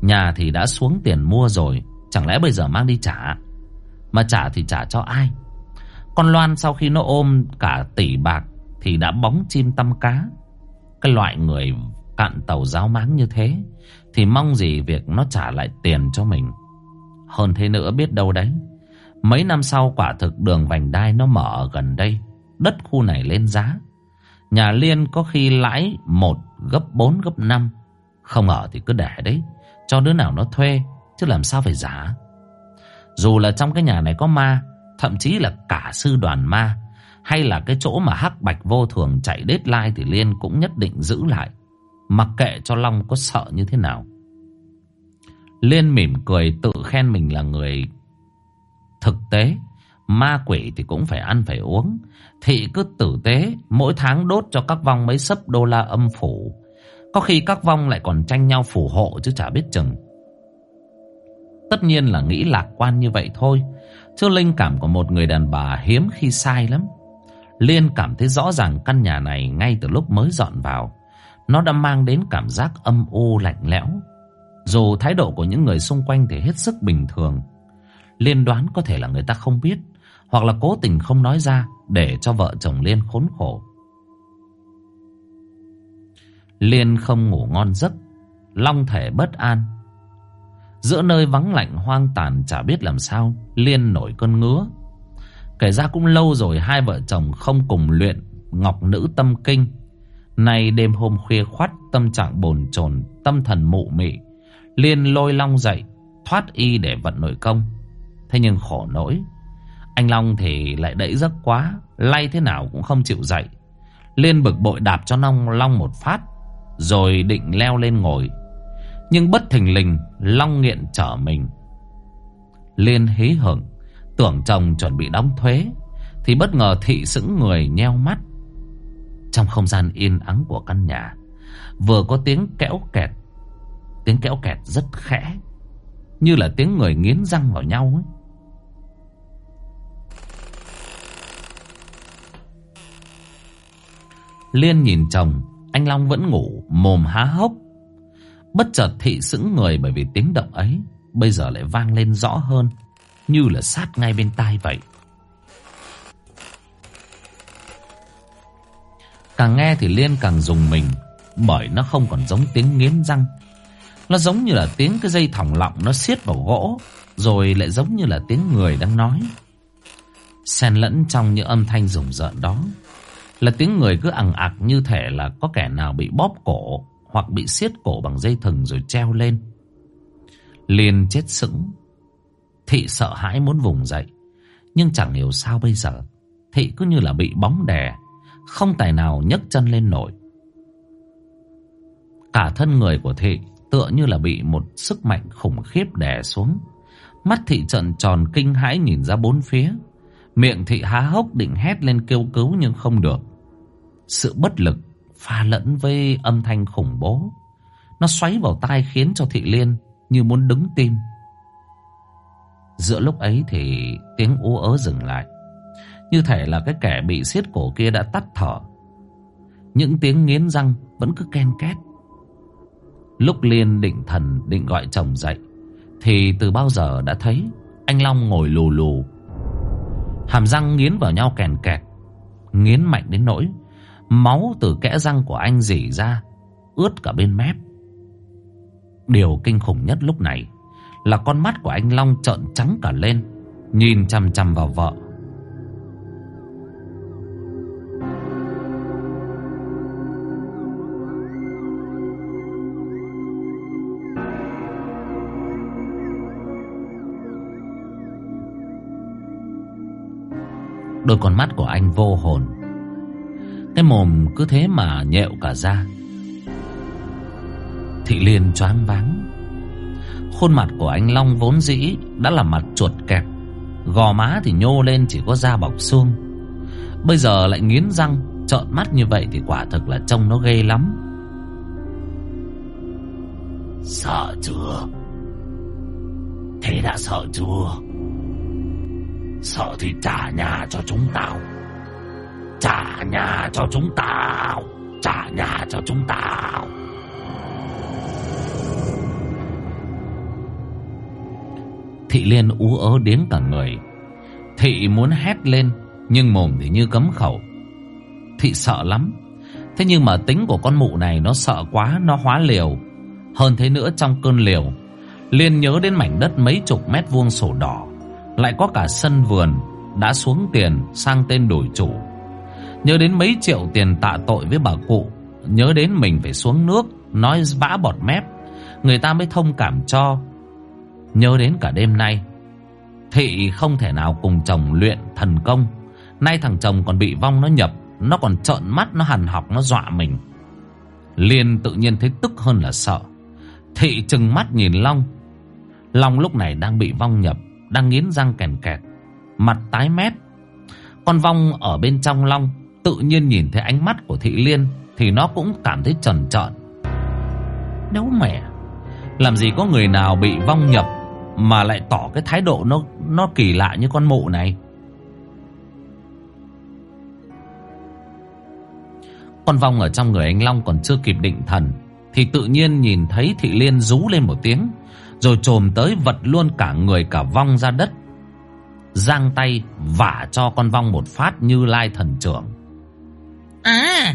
nhà thì đã xuống tiền mua rồi, chẳng lẽ bây giờ mang đi trả? Mà trả thì trả cho ai? Con Loan sau khi nó ôm cả tỷ bạc thì đã bóng chim tăm cá. Cái loại người cạn tàu giáo máng như thế, thì mong gì việc nó trả lại tiền cho mình. Hơn thế nữa biết đâu đấy. Mấy năm sau quả thực đường vành đai nó mở ở gần đây. Đất khu này lên giá. Nhà Liên có khi lãi một gấp bốn gấp năm, Không ở thì cứ để đấy. Cho đứa nào nó thuê. Chứ làm sao phải giả. Dù là trong cái nhà này có ma. Thậm chí là cả sư đoàn ma. Hay là cái chỗ mà hắc bạch vô thường chạy deadline thì Liên cũng nhất định giữ lại. Mặc kệ cho Long có sợ như thế nào. Liên mỉm cười tự khen mình là người thực tế. Ma quỷ thì cũng phải ăn phải uống. Thị cứ tử tế, mỗi tháng đốt cho các vong mấy sấp đô la âm phủ. Có khi các vong lại còn tranh nhau phù hộ chứ chả biết chừng. Tất nhiên là nghĩ lạc quan như vậy thôi. Chứ linh cảm của một người đàn bà hiếm khi sai lắm. Liên cảm thấy rõ ràng căn nhà này ngay từ lúc mới dọn vào. Nó đã mang đến cảm giác âm u lạnh lẽo. Dù thái độ của những người xung quanh thì hết sức bình thường. Liên đoán có thể là người ta không biết, hoặc là cố tình không nói ra để cho vợ chồng Liên khốn khổ. Liên không ngủ ngon giấc, long thể bất an. Giữa nơi vắng lạnh hoang tàn chả biết làm sao, Liên nổi cơn ngứa. Kể ra cũng lâu rồi hai vợ chồng không cùng luyện Ngọc Nữ Tâm Kinh. Nay đêm hôm khuya khoắt tâm trạng bồn chồn, tâm thần mụ mị, Liên lôi Long dậy, thoát y để vận nội công. Thế nhưng khổ nỗi, anh Long thì lại đẩy giấc quá, lay thế nào cũng không chịu dậy. Liên bực bội đạp cho Long Long một phát, rồi định leo lên ngồi. Nhưng bất thình lình, Long nghiện trở mình. Liên hí hưởng tưởng chồng chuẩn bị đóng thuế, thì bất ngờ thị sững người nheo mắt. Trong không gian yên ắng của căn nhà, vừa có tiếng kẽo kẹt Tiếng kéo kẹt rất khẽ Như là tiếng người nghiến răng vào nhau ấy. Liên nhìn chồng Anh Long vẫn ngủ Mồm há hốc Bất chợt thị sững người bởi vì tiếng động ấy Bây giờ lại vang lên rõ hơn như là sát ngay bên tai vậy. Càng nghe thì Liên càng dùng mình, Bởi nó không còn giống tiếng nghiến răng. Nó giống như là tiếng cái dây thòng lọng nó siết vào gỗ, Rồi lại giống như là tiếng người đang nói. Xen lẫn trong những âm thanh rùng rợn đó, Là tiếng người cứ ằng ặc như thể là có kẻ nào bị bóp cổ Hoặc bị siết cổ bằng dây thừng rồi treo lên. Liên chết sững. Thị sợ hãi muốn vùng dậy Nhưng chẳng hiểu sao bây giờ, Thị cứ như là bị bóng đè, Không tài nào nhấc chân lên nổi Cả thân người của Thị tựa như là bị một sức mạnh khủng khiếp đè xuống. Mắt thị trợn tròn kinh hãi nhìn ra bốn phía. Miệng thị há hốc định hét lên kêu cứu nhưng không được. Sự bất lực pha lẫn với âm thanh khủng bố. Nó xoáy vào tai khiến cho thị liên như muốn đứng tim. Giữa lúc ấy thì tiếng ú ớ dừng lại. Như thể là cái kẻ bị siết cổ kia đã tắt thở. Những tiếng nghiến răng vẫn cứ ken két. Lúc Liên định thần định gọi chồng dậy, Thì từ bao giờ đã thấy Anh Long ngồi lù lù Hàm răng nghiến vào nhau kèn kẹt, Nghiến mạnh đến nỗi Máu từ kẽ răng của anh dỉ ra, Ướt cả bên mép Điều kinh khủng nhất lúc này là con mắt của anh Long trợn trắng cả lên, nhìn chằm chằm vào vợ. Đôi con mắt của anh vô hồn. Cái mồm cứ thế mà nhẹo cả ra. Thị Liên choáng váng. Khuôn mặt của anh Long vốn dĩ Đã là mặt chuột kẹp, Gò má thì nhô lên chỉ có da bọc xương. Bây giờ lại nghiến răng, Trợn mắt như vậy thì quả thực là trông nó ghê lắm. Sợ chưa? Thế đã sợ chưa? Sợ thì trả nhà cho chúng tao. Trả nhà cho chúng tao. Trả nhà cho chúng tao. Thị Liên ú ớ đến cả người. Thị muốn hét lên Nhưng mồm thì như cấm khẩu. Thị sợ lắm. Thế nhưng mà tính của con mụ này Nó sợ quá, nó hóa liều. Hơn thế nữa trong cơn liều Liên nhớ đến mảnh đất mấy chục mét vuông sổ đỏ. Lại có cả sân vườn Đã xuống tiền sang tên đổi chủ. Nhớ đến mấy triệu tiền tạ tội với bà cụ Nhớ đến mình phải xuống nước Nói vã bọt mép. Người ta mới thông cảm cho Nhớ đến cả đêm nay, Thị không thể nào cùng chồng luyện thần công. Nay thằng chồng còn bị vong nó nhập, Nó còn trợn mắt, nó hằn học, nó dọa mình. Liên tự nhiên thấy tức hơn là sợ. Thị trừng mắt nhìn Long. Long lúc này đang bị vong nhập, Đang nghiến răng kèn kẹt, Mặt tái mét. Con vong ở bên trong Long, Tự nhiên nhìn thấy ánh mắt của Thị Liên, Thì nó cũng cảm thấy trần trợn. Đấu mẹ, Làm gì có người nào bị vong nhập? Mà lại tỏ cái thái độ nó nó kỳ lạ như con mụ này Con vong ở trong người anh Long còn chưa kịp định thần Thì tự nhiên nhìn thấy Thị Liên rú lên một tiếng Rồi trồm tới vật luôn cả người cả vong ra đất Giang tay vả cho con vong một phát như lai thần trưởng À,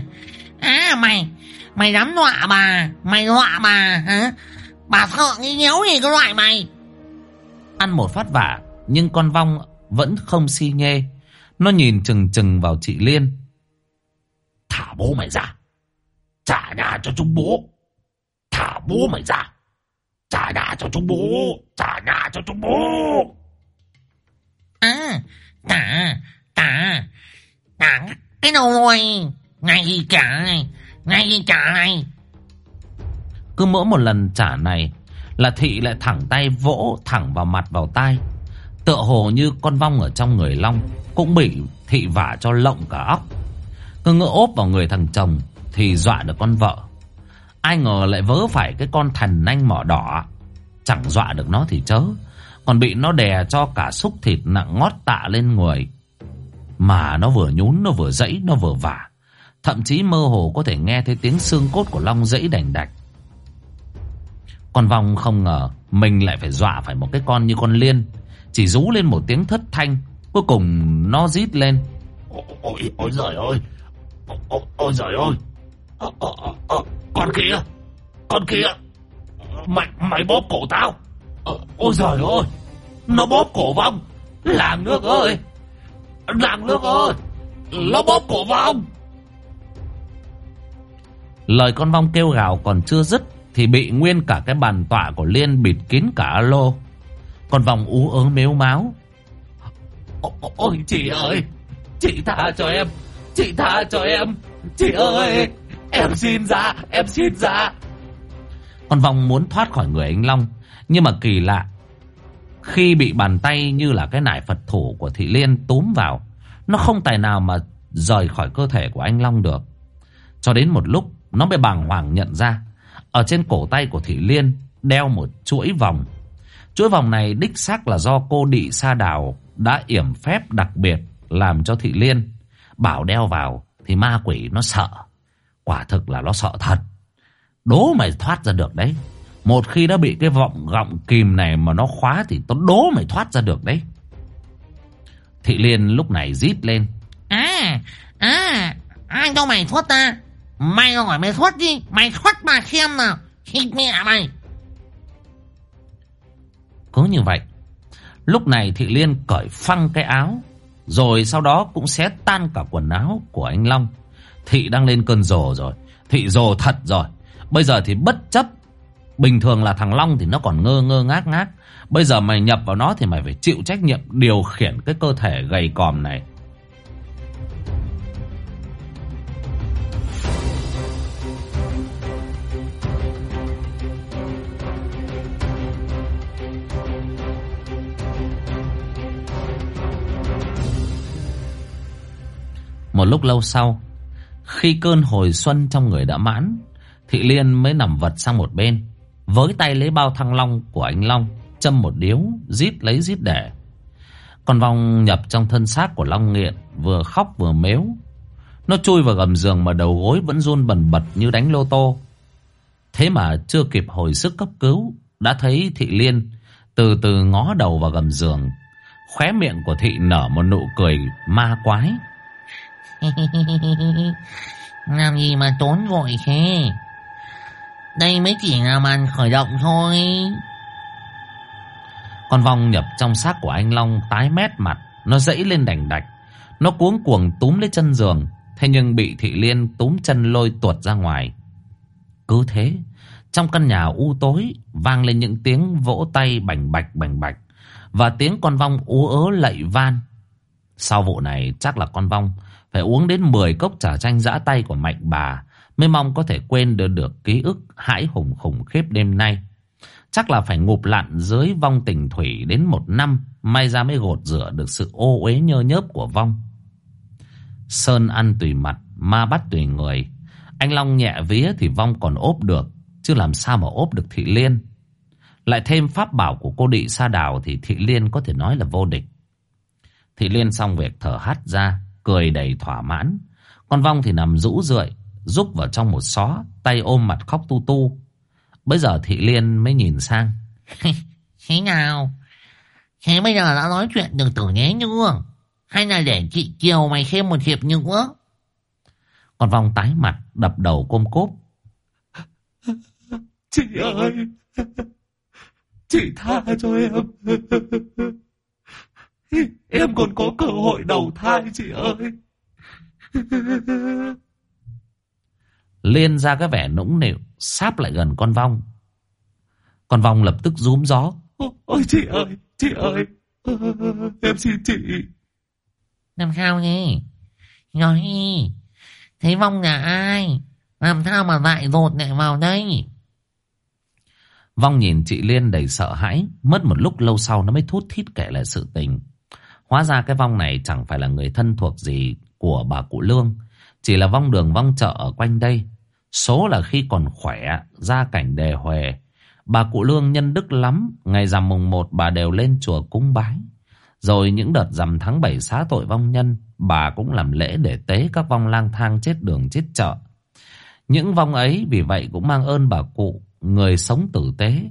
à mày, mày dám dọa bà, mày dọa bà hả? Bà sợ như nhéo gì cái loại mày. Ăn một phát vả Nhưng con vong vẫn không si nhê Nó nhìn chừng chừng vào chị Liên. Thả bố mày ra. Trả nhà cho chúng bố. Thả bố mày ra. Trả nhà cho chúng bố. Trả nhà cho chúng bố. À, trả, trả, trả cái đầu rồi. Ngày trả này, ngày trả. Cứ mỗi một lần trả này là thị lại thẳng tay vỗ thẳng vào mặt vào tai. Tựa hồ như con vong ở trong người Long Cũng bị thị vả cho lộng cả óc. Cứ ngỡ ốp vào người thằng chồng Thì dọa được con vợ. Ai ngờ lại vớ phải cái con thần nanh mỏ đỏ. Chẳng dọa được nó thì chớ. Còn bị nó đè cho cả xúc thịt nặng ngót tạ lên người. Mà nó vừa nhún, nó vừa dẫy, nó vừa vả. Thậm chí mơ hồ có thể nghe thấy tiếng xương cốt của Long dẫy đành đạch. Con vong không ngờ Mình lại phải dọa phải một cái con như con liên. Chỉ rú lên một tiếng thất thanh Cuối cùng nó rít lên. Ôi, ôi, giời ơi! Ôi, ôi, giời ơi! Ờ, ờ, ờ, Con kia! Con kia! Mày, mày bóp cổ tao! Ờ, Ôi giời ơi! Nó bóp cổ vong! Làng nước ơi! Làng nước ơi! Nó bóp cổ vong! Lời con vong kêu gào còn chưa dứt Thì bị nguyên cả cái bàn tọa của Liên bịt kín cả alo. Con vong ú ớ mếu máu. Ôi, chị ơi. Chị tha cho em. Chị tha cho em. Chị ơi. Em xin ra. Em xin ra. Con vong muốn thoát khỏi người anh Long Nhưng mà kỳ lạ. Khi bị bàn tay như là cái nải Phật thủ của Thị Liên túm vào Nó không tài nào mà rời khỏi cơ thể của anh Long được. Cho đến một lúc Nó mới bàng hoàng nhận ra ở trên cổ tay của Thị Liên Đeo một chuỗi vòng Chuỗi vòng này đích xác là do cô Đị Sa Đào đã yểm phép đặc biệt làm cho Thị Liên. Bảo đeo vào thì ma quỷ nó sợ. Quả thực là nó sợ thật. Đố mày thoát ra được đấy. Một khi đã bị cái vọng gọng kìm này mà nó khóa thì tôi đố mày thoát ra được đấy. Thị Liên lúc này rít lên. À, à, ai cho mày thoát ta? Mày hỏi mày thoát đi, mày thoát mà xem nào. Thịt mẹ mày. Cứ như vậy Lúc này Thị Liên cởi phăng cái áo Rồi sau đó cũng xé tan cả quần áo của anh Long. Thị đang lên cơn rồ rồi. Thị rồ thật rồi. Bây giờ thì bất chấp. Bình thường là thằng Long thì nó còn ngơ ngơ ngác ngác. Bây giờ mày nhập vào nó thì mày phải chịu trách nhiệm Điều khiển cái cơ thể gầy còm này. Một lúc lâu sau, Khi cơn hồi xuân trong người đã mãn, Thị Liên mới nằm vật sang một bên, Với tay lấy bao thăng long của anh Long, Châm một điếu, Rít lấy rít để Con vong nhập trong thân xác của Long nghiện, Vừa khóc vừa mếu. Nó chui vào gầm giường mà đầu gối vẫn run bần bật như đánh lô tô. Thế mà chưa kịp hồi sức cấp cứu, Đã thấy Thị Liên Từ từ ngó đầu vào gầm giường. Khóe miệng của Thị nở một nụ cười ma quái. <laughs> Làm gì mà tốn vội thế? Đây mới chỉ là màn khởi động thôi. Con vong nhập trong xác của anh Long tái mét mặt, Nó dẫy lên đành đạch. Nó cuống cuồng túm lấy chân giường, Thế nhưng bị Thị Liên túm chân lôi tuột ra ngoài. Cứ thế, Trong căn nhà u tối, Vang lên những tiếng vỗ tay bành bạch bành bạch Và tiếng con vong ú ớ lạy van. Sau vụ này, chắc là con vong phải uống đến 10 cốc trà chanh giã tay của mạnh bà Mới mong có thể quên được, được ký ức hãi hùng khủng khiếp đêm nay. Chắc là phải ngụp lặn dưới vong tình thủy đến một năm May ra mới gột rửa được sự ô uế nhơ nhớp của vong. Sơn ăn tùy mặt, ma bắt tùy người. Anh Long nhẹ vía thì vong còn ốp được Chứ làm sao mà ốp được Thị Liên? Lại thêm pháp bảo của cô đị sa đào Thì Thị Liên có thể nói là vô địch. Thị Liên xong việc thở hắt ra. Cười đầy thỏa mãn. Con vong thì nằm rũ rượi Rúc vào trong một xó Tay ôm mặt khóc tu tu. Bây giờ Thị Liên mới nhìn sang. Thế nào? Thế bây giờ đã nói chuyện được tử nhé chưa Hay là để chị Kiều mày thêm một hiệp nữa? Con vong tái mặt Đập đầu côm cốp. Chị ơi! Chị tha cho em Em còn có cơ hội đầu thai chị ơi. Liên ra cái vẻ nũng nịu Sáp lại gần con vong. Con vong lập tức rúm gió. Ôi chị ơi Chị ơi. Em xin chị. Làm sao nhỉ Nói đi Thấy vong là ai? Làm sao mà lại rột lại vào đây? Vong nhìn chị Liên đầy sợ hãi Mất một lúc lâu sau nó mới thút thít kể lại sự tình Hóa ra cái vong này chẳng phải là người thân thuộc gì của bà cụ Lương, Chỉ là vong đường vong chợ ở quanh đây. Số là khi còn khỏe, Gia cảnh đề huề Bà cụ Lương nhân đức lắm, Ngày rằm mùng 1 bà đều lên chùa cúng bái. Rồi những đợt rằm tháng 7 xá tội vong nhân, Bà cũng làm lễ để tế các vong lang thang chết đường chết chợ. Những vong ấy vì vậy cũng mang ơn bà cụ, Người sống tử tế.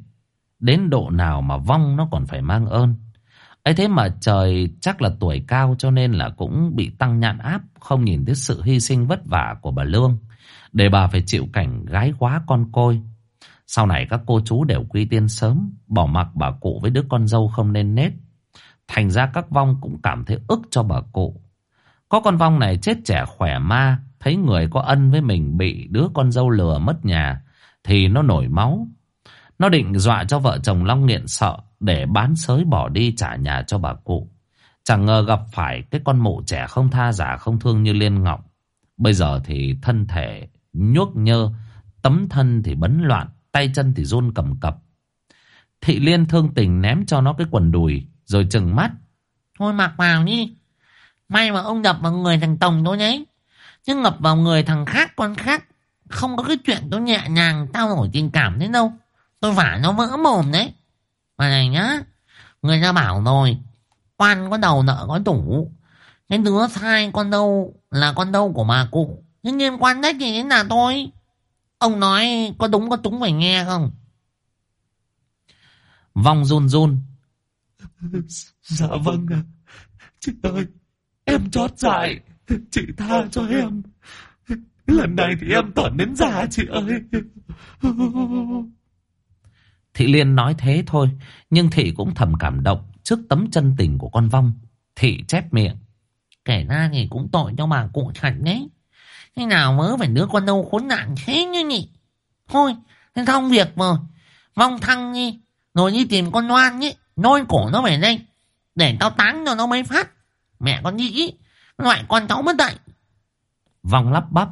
Đến độ nào mà vong nó còn phải mang ơn ấy thế mà trời chắc là tuổi cao cho nên là cũng bị tăng nhãn áp, Không nhìn thấy sự hy sinh vất vả của bà Lương. Để bà phải chịu cảnh gái quá con côi. Sau này các cô chú đều quy tiên sớm, Bỏ mặc bà cụ với đứa con dâu không nên nết. Thành ra các vong cũng cảm thấy ức cho bà cụ. Có con vong này chết trẻ khỏe ma, Thấy người có ân với mình bị đứa con dâu lừa mất nhà, Thì nó nổi máu. Nó định dọa cho vợ chồng Long nghiện sợ. Để bán sới bỏ đi trả nhà cho bà cụ. Chẳng ngờ gặp phải cái con mụ trẻ không tha giả, không thương như Liên Ngọc. Bây giờ thì thân thể nhuốc nhơ, Tấm thân thì bấn loạn, Tay chân thì run cầm cập. Thị Liên thương tình ném cho nó cái quần đùi, Rồi chừng mắt. Thôi mặc vào đi. May mà ông đập vào người thằng Tòng thôi đấy Chứ ngập vào người thằng khác, con khác, Không có cái chuyện tôi nhẹ nhàng Tao nổi tình cảm thế đâu. Tôi vả nó vỡ mồm đấy. Mà này nhá, Người ta bảo rồi, Quan có đầu nợ có đủ Cái đứa sai con đâu Là con đâu của bà cụ. Thế liên quan đấy gì đến là tôi? Ông nói có đúng có đúng phải nghe không? Vong run run. <laughs> Dạ vâng ạ. Chị ơi, Em chót dại. Chị tha cho em. Lần này thì em tởn đến già chị ơi. <laughs> Thị Liên nói thế thôi Nhưng Thị cũng thầm cảm động Trước tấm chân tình của con vong. Thị chép miệng Kể ra thì cũng tội cho bà cụ thật đấy. Thế nào mới phải đứa con đâu khốn nạn thế như nhỉ? Thôi xong việc mà Vong thăng đi Rồi đi tìm con loan nhé. Nôi cổ nó về đây Để tao táng cho nó mấy phát. Mẹ con nghĩ Loại con cháu mất dạy Vong lắp bắp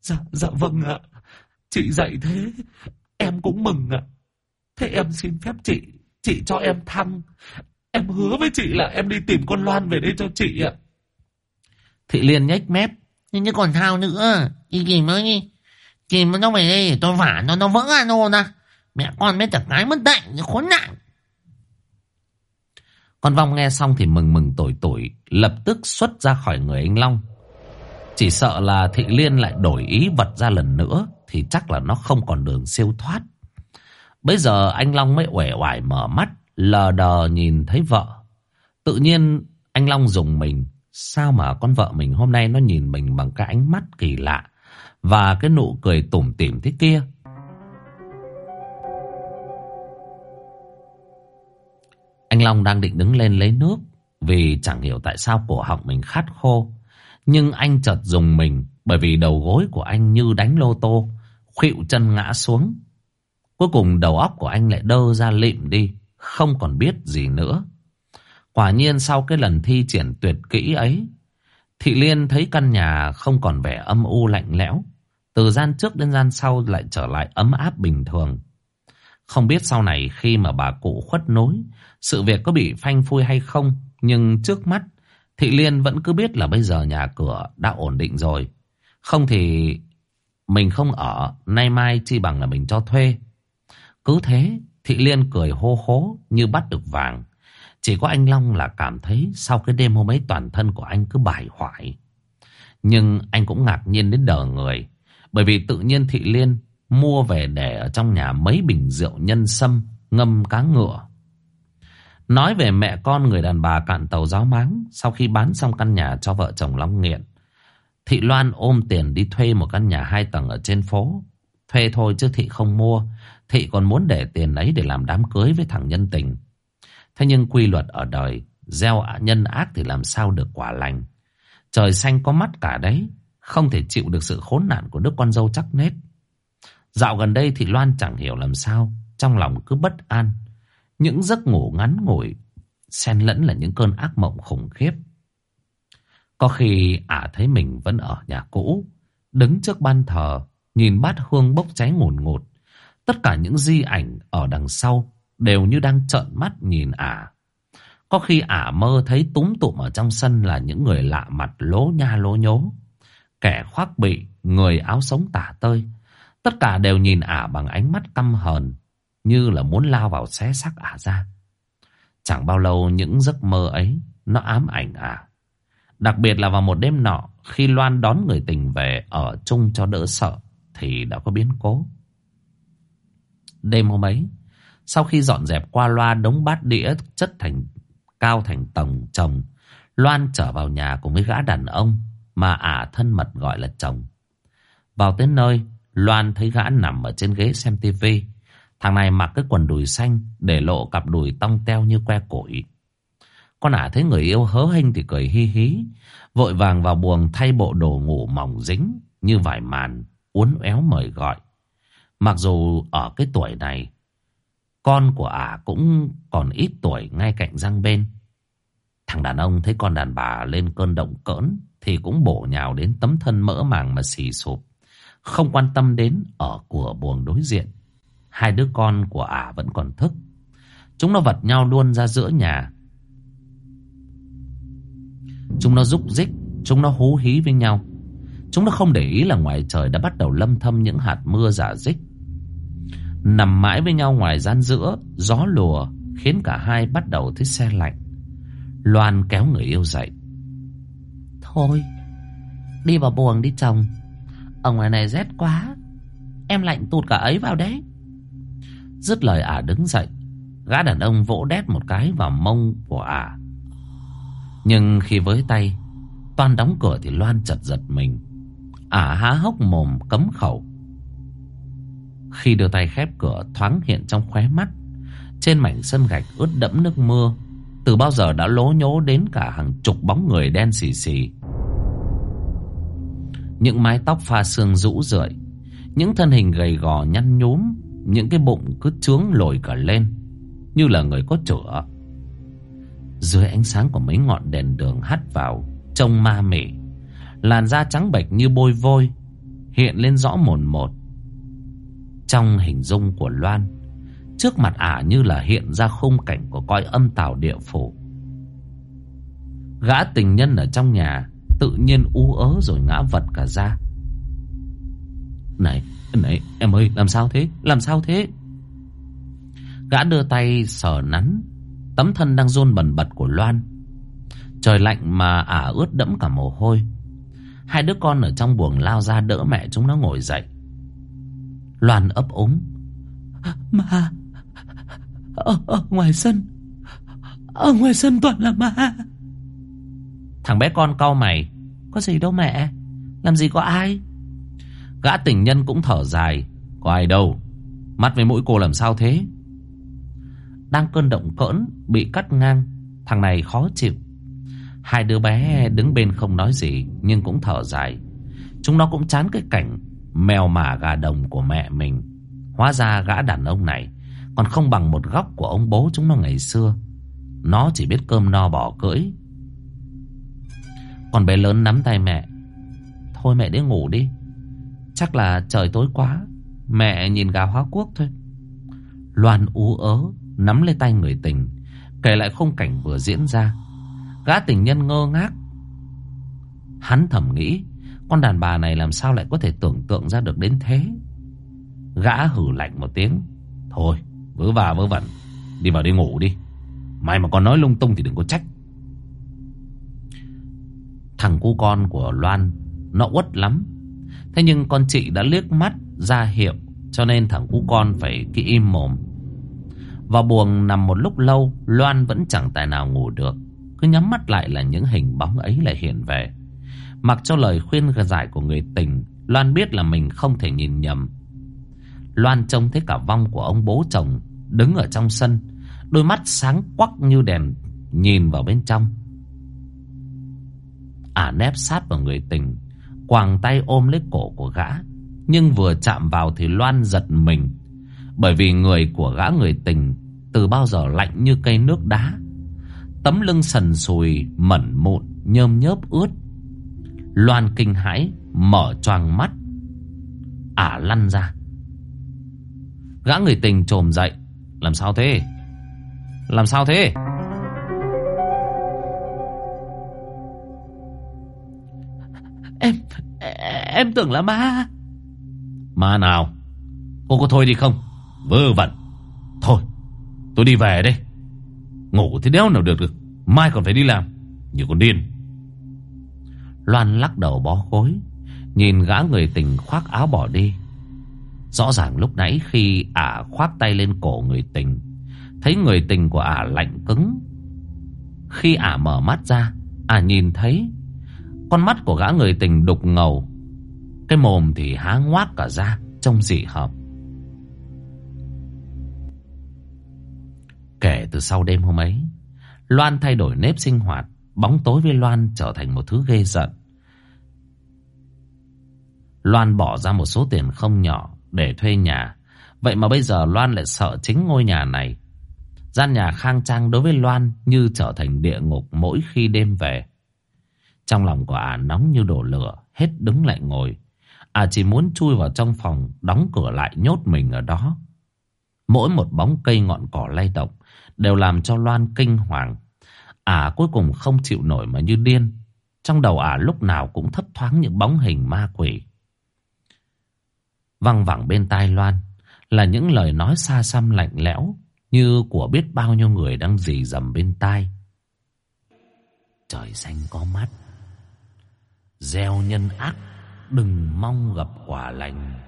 Dạ, dạ vâng ạ. Chị dạy thế Em cũng mừng ạ. Thế em xin phép chị Chị cho em thăng Em hứa với chị là em đi tìm con Loan về đây cho chị ạ Thị Liên nhếch mép. Nhưng chứ còn thao nữa. Đi kìm nó đi. Kìm nó về đây để tôi vả nó nó vỡ ra nô nè. À. Mẹ con mới tập cái mất đạnh, khốn nạn. Con vong nghe xong thì mừng mừng tủi tủi, lập tức xuất ra khỏi người anh Long. Chỉ sợ là Thị Liên lại đổi ý vật ra lần nữa thì chắc là nó không còn đường siêu thoát. Bây giờ anh Long mới uể oải mở mắt, lờ đờ nhìn thấy vợ. Tự nhiên anh Long dùng mình, sao mà con vợ mình hôm nay nó nhìn mình bằng cái ánh mắt kỳ lạ và cái nụ cười tủm tỉm thế kia. Anh Long đang định đứng lên lấy nước vì chẳng hiểu tại sao cổ họng mình khát khô. Nhưng anh chợt dùng mình bởi vì đầu gối của anh như đánh lô tô, khuỵu chân ngã xuống. Cuối cùng đầu óc của anh lại đơ ra lịm đi, không còn biết gì nữa. Quả nhiên sau cái lần thi triển tuyệt kỹ ấy, Thị Liên thấy căn nhà không còn vẻ âm u lạnh lẽo. Từ gian trước đến gian sau lại trở lại ấm áp bình thường. Không biết sau này khi mà bà cụ khuất nối, sự việc có bị phanh phui hay không, nhưng trước mắt, Thị Liên vẫn cứ biết là bây giờ nhà cửa đã ổn định rồi. Không thì mình không ở, nay mai chi bằng là mình cho thuê. Cứ thế, Thị Liên cười hô hố như bắt được vàng. Chỉ có anh Long là cảm thấy sau cái đêm hôm ấy toàn thân của anh cứ bài hoại. Nhưng anh cũng ngạc nhiên đến đờ người. Bởi vì tự nhiên Thị Liên mua về để ở trong nhà mấy bình rượu nhân sâm ngâm cá ngựa. Nói về mẹ con người đàn bà cạn tàu giáo máng sau khi bán xong căn nhà cho vợ chồng Long Nghiện. Thị Loan ôm tiền đi thuê một căn nhà hai tầng ở trên phố. Thuê thôi chứ Thị không mua. Thị còn muốn để tiền ấy để làm đám cưới với thằng nhân tình. Thế nhưng quy luật ở đời, gieo nhân ác thì làm sao được quả lành. Trời xanh có mắt cả đấy, không thể chịu được sự khốn nạn của đứa con dâu chắc nết. Dạo gần đây thì Loan chẳng hiểu làm sao, trong lòng cứ bất an. Những giấc ngủ ngắn ngủi, xen lẫn là những cơn ác mộng khủng khiếp. Có khi ả thấy mình vẫn ở nhà cũ, đứng trước ban thờ, nhìn bát hương bốc cháy ngùn ngụt. Tất cả những di ảnh ở đằng sau đều như đang trợn mắt nhìn ả. Có khi ả mơ thấy túm tụm ở trong sân là những người lạ mặt lố nha lố nhố. Kẻ khoác bị, người áo sống tả tơi. Tất cả đều nhìn ả bằng ánh mắt căm hờn, như là muốn lao vào xé xác ả ra. Chẳng bao lâu những giấc mơ ấy nó ám ảnh ả. Đặc biệt là vào một đêm nọ khi Loan đón người tình về ở chung cho đỡ sợ thì đã có biến cố. Đêm hôm ấy, sau khi dọn dẹp qua loa đống bát đĩa chất thành cao thành tầng chồng, Loan trở vào nhà cùng với gã đàn ông mà ả thân mật gọi là chồng. Vào tới nơi, Loan thấy gã nằm ở trên ghế xem tivi. Thằng này mặc cái quần đùi xanh để lộ cặp đùi tong teo như que củi. Con ả thấy người yêu hớ hênh thì cười hi hí, vội vàng vào buồng thay bộ đồ ngủ mỏng dính như vải màn, uốn éo mời gọi. Mặc dù ở cái tuổi này, con của ả cũng còn ít tuổi ngay cạnh răng bên. Thằng đàn ông thấy con đàn bà lên cơn động cỡn thì cũng bổ nhào đến tấm thân mỡ màng mà xì sụp. Không quan tâm đến ở của buồng đối diện. Hai đứa con của ả vẫn còn thức. Chúng nó vật nhau luôn ra giữa nhà. Chúng nó rúc rích, chúng nó hú hí với nhau. Chúng nó không để ý là ngoài trời đã bắt đầu lâm thâm những hạt mưa giả dích. Nằm mãi với nhau ngoài gian giữa, gió lùa khiến cả hai bắt đầu thấy xe lạnh. Loan kéo người yêu dậy. Thôi, đi vào buồng đi chồng. Ở ngoài này rét quá, em lạnh tụt cả ấy vào đấy. Dứt lời ả đứng dậy, gã đàn ông vỗ đét một cái vào mông của ả. Nhưng khi với tay, Toan đóng cửa thì Loan chật giật mình. Ả há hốc mồm cấm khẩu. Khi đưa tay khép cửa thoáng hiện trong khóe mắt. Trên mảnh sân gạch ướt đẫm nước mưa, Từ bao giờ đã lố nhố đến cả hàng chục bóng người đen xì xì. Những mái tóc pha sương rũ rượi, Những thân hình gầy gò nhăn nhúm, Những cái bụng cứ trướng lồi cả lên, Như là người có chữa. Dưới ánh sáng của mấy ngọn đèn đường hắt vào, Trông ma mị, Làn da trắng bệch như bôi vôi, Hiện lên rõ mồn một trong hình dung của Loan. Trước mặt ả như là hiện ra khung cảnh của coi âm tào địa phủ. Gã tình nhân ở trong nhà Tự nhiên ú ớ rồi ngã vật cả ra. Này Này, em ơi, làm sao thế? Làm sao thế? Gã đưa tay sờ nắn, Tấm thân đang run bần bật của Loan. Trời lạnh mà ả ướt đẫm cả mồ hôi. Hai đứa con ở trong buồng lao ra đỡ mẹ chúng nó ngồi dậy. Loan ấp úng. Ma ở, ở ngoài sân Ở ngoài sân toàn là ma. Thằng bé con cau mày Có gì đâu mẹ Làm gì có ai? Gã tình nhân cũng thở dài Có ai đâu Mắt với mũi cô làm sao thế? Đang cơn động cỡn Bị cắt ngang Thằng này khó chịu. Hai đứa bé đứng bên không nói gì Nhưng cũng thở dài. Chúng nó cũng chán cái cảnh Mèo mả gà đồng của mẹ mình. Hóa ra gã đàn ông này Còn không bằng một góc của ông bố chúng nó ngày xưa. Nó chỉ biết cơm no bỏ cưỡi. Còn bé lớn nắm tay mẹ. Thôi mẹ đi ngủ đi. Chắc là trời tối quá, Mẹ nhìn gà hóa quốc thôi. Loan ú ớ, Nắm lấy tay người tình, Kể lại khung cảnh vừa diễn ra. Gã tình nhân ngơ ngác. Hắn thầm nghĩ con đàn bà này làm sao lại có thể tưởng tượng ra được đến thế? Gã hử lạnh một tiếng. Thôi, vớ vả vớ vẩn. Đi vào đi ngủ đi. Mai mà còn nói lung tung thì đừng có trách. Thằng cu con của Loan, Nó uất lắm. Thế nhưng con chị đã liếc mắt ra hiệu, Cho nên thằng cu con phải kỹ im mồm. Vào buồng nằm một lúc lâu, Loan vẫn chẳng tài nào ngủ được. Cứ nhắm mắt lại là những hình bóng ấy lại hiện về. Mặc cho lời khuyên giải của người tình Loan biết là mình không thể nhìn nhầm. Loan trông thấy cả vong của ông bố chồng Đứng ở trong sân Đôi mắt sáng quắc như đèn Nhìn vào bên trong. Ả à, nép sát vào người tình Quàng tay ôm lấy cổ của gã Nhưng vừa chạm vào thì Loan giật mình Bởi vì người của gã người tình Từ bao giờ lạnh như cây nước đá. Tấm lưng sần sùi Mẩn mụn Nhơm nhớp ướt Loan kinh hãi Mở choàng mắt. Ả lăn ra. Gã người tình trồm dậy. Làm sao thế? Làm sao thế? Em Em tưởng là ma. Ma nào? Cô có thôi đi không? Vơ vẩn. Thôi tôi đi về đây. Ngủ thì đéo nào được được. Mai còn phải đi làm. Như con điên Loan lắc đầu bó gối, Nhìn gã người tình khoác áo bỏ đi. Rõ ràng lúc nãy khi ả khoác tay lên cổ người tình, Thấy người tình của ả lạnh cứng. Khi ả mở mắt ra, Ả nhìn thấy Con mắt của gã người tình đục ngầu. Cái mồm thì há ngoác cả ra, Trông dị hợp Kể từ sau đêm hôm ấy, Loan thay đổi nếp sinh hoạt. Bóng tối với Loan trở thành một thứ ghê giận Loan bỏ ra một số tiền không nhỏ để thuê nhà. Vậy mà bây giờ Loan lại sợ chính ngôi nhà này. Gian nhà khang trang đối với Loan như trở thành địa ngục mỗi khi đêm về. Trong lòng của ả nóng như đổ lửa, hết đứng lại ngồi. Ả chỉ muốn chui vào trong phòng, đóng cửa lại nhốt mình ở đó. Mỗi một bóng cây ngọn cỏ lay động đều làm cho Loan kinh hoàng. Ả cuối cùng không chịu nổi mà như điên. Trong đầu ả lúc nào cũng thấp thoáng những bóng hình ma quỷ. Văng vẳng bên tai Loan là những lời nói xa xăm lạnh lẽo như của biết bao nhiêu người đang dì dầm bên tai. Trời xanh có mắt, gieo nhân ác, đừng mong gặp quả lành.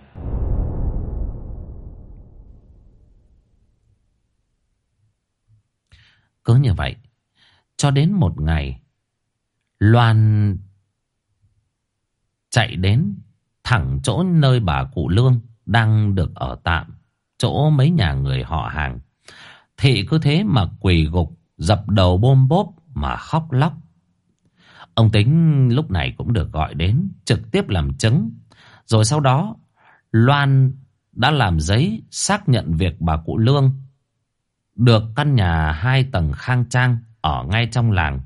Cứ như vậy, cho đến một ngày, Loan chạy đến thẳng chỗ nơi bà cụ Lương đang được ở tạm, chỗ mấy nhà người họ hàng. Thị cứ thế mà quỳ gục, dập đầu bôm bốp mà khóc lóc. Ông Tính lúc này cũng được gọi đến, trực tiếp làm chứng. Rồi sau đó, Loan đã làm giấy xác nhận việc bà cụ Lương được căn nhà hai tầng khang trang ở ngay trong làng.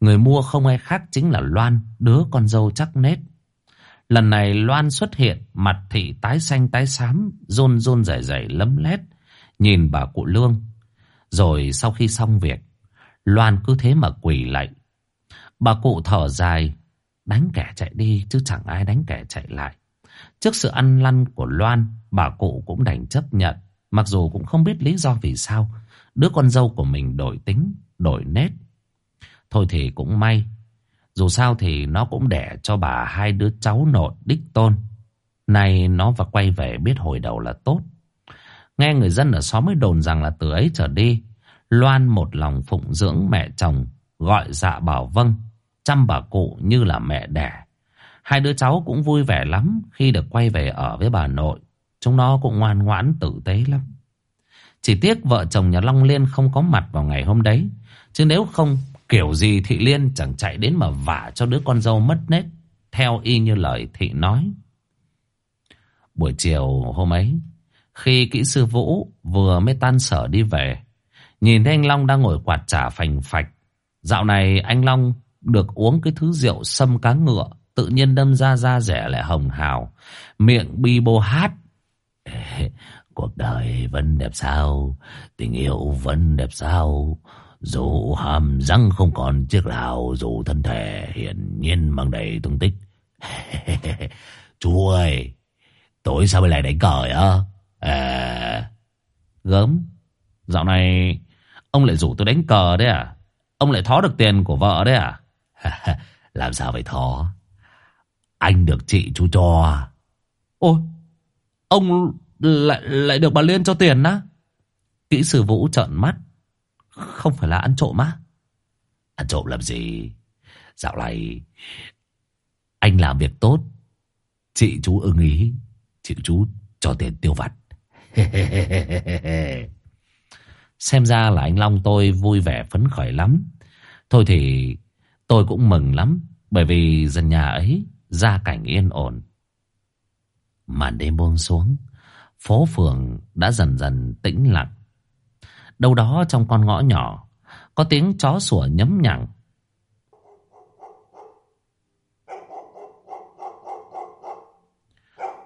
Người mua không ai khác chính là Loan, đứa con dâu chắc nết. Lần này Loan xuất hiện, mặt thị tái xanh tái xám, rôn rôn rẩy rẩy lấm lét, nhìn bà cụ Lương. Rồi sau khi xong việc, Loan cứ thế mà quỳ lạy. Bà cụ thở dài, đánh kẻ chạy đi chứ chẳng ai đánh kẻ chạy lại. Trước sự ăn lăn của Loan, bà cụ cũng đành chấp nhận. Mặc dù cũng không biết lý do vì sao đứa con dâu của mình đổi tính, đổi nét, Thôi thì cũng may. Dù sao thì nó cũng đẻ cho bà hai đứa cháu nội đích tôn. Nay nó và quay về biết hồi đầu là tốt. Nghe người dân ở xóm mới đồn rằng là từ ấy trở đi, Loan một lòng phụng dưỡng mẹ chồng, gọi dạ bảo vâng, chăm bà cụ như là mẹ đẻ. Hai đứa cháu cũng vui vẻ lắm khi được quay về ở với bà nội. Chúng nó cũng ngoan ngoãn tử tế lắm. Chỉ tiếc vợ chồng nhà Long Liên không có mặt vào ngày hôm đấy. Chứ nếu không, kiểu gì Thị Liên chẳng chạy đến mà vả cho đứa con dâu mất nết. Theo y như lời Thị nói. Buổi chiều hôm ấy, khi kỹ sư Vũ vừa mới tan sở đi về, nhìn thấy anh Long đang ngồi quạt trà phành phạch. Dạo này anh Long được uống cái thứ rượu sâm cá ngựa, tự nhiên đâm ra da rẻ lại hồng hào, miệng bi bô hát. <laughs> Cuộc đời vẫn đẹp sao, tình yêu vẫn đẹp sao. Dù hàm răng không còn chiếc lào, dù thân thể hiển nhiên mang đầy thương tích. <laughs> Chú ơi, tối sao mới lại đánh cờ á? À... Gớm, dạo này ông lại rủ tôi đánh cờ đấy à? Ông lại thó được tiền của vợ đấy à? <laughs> Làm sao phải thó? Anh được chị chú cho. Ôi, ông lại lại được bà Liên cho tiền á? Kỹ sư Vũ trợn mắt. Không phải là ăn trộm á? Ăn trộm làm gì? Dạo này anh làm việc tốt. Chị chú ưng ý. Chị chú cho tiền tiêu vặt. <laughs> Xem ra là anh Long tôi vui vẻ phấn khởi lắm. Thôi thì tôi cũng mừng lắm. Bởi vì dân nhà ấy gia cảnh yên ổn. Màn đêm buông xuống. Phố phường đã dần dần tĩnh lặng. Đâu đó trong con ngõ nhỏ có tiếng chó sủa nhấm nhằng.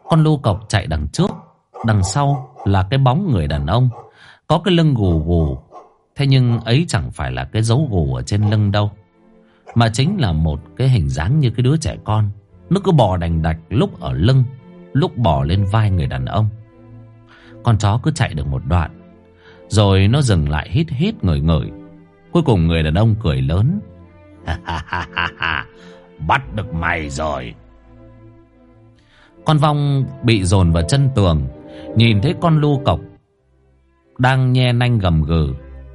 Con lưu cộc chạy đằng trước, đằng sau là cái bóng người đàn ông, có cái lưng gù gù. Thế nhưng ấy chẳng phải là cái dấu gù ở trên lưng đâu, mà chính là một cái hình dáng như cái đứa trẻ con. Nó cứ bò đành đạch lúc ở lưng, lúc bò lên vai người đàn ông. Con chó cứ chạy được một đoạn rồi nó dừng lại hít hít ngửi ngửi Cuối cùng người đàn ông cười lớn. Bắt được mày rồi. Con vong bị dồn vào chân tường Nhìn thấy con lưu cộc Đang nhe nanh gầm gừ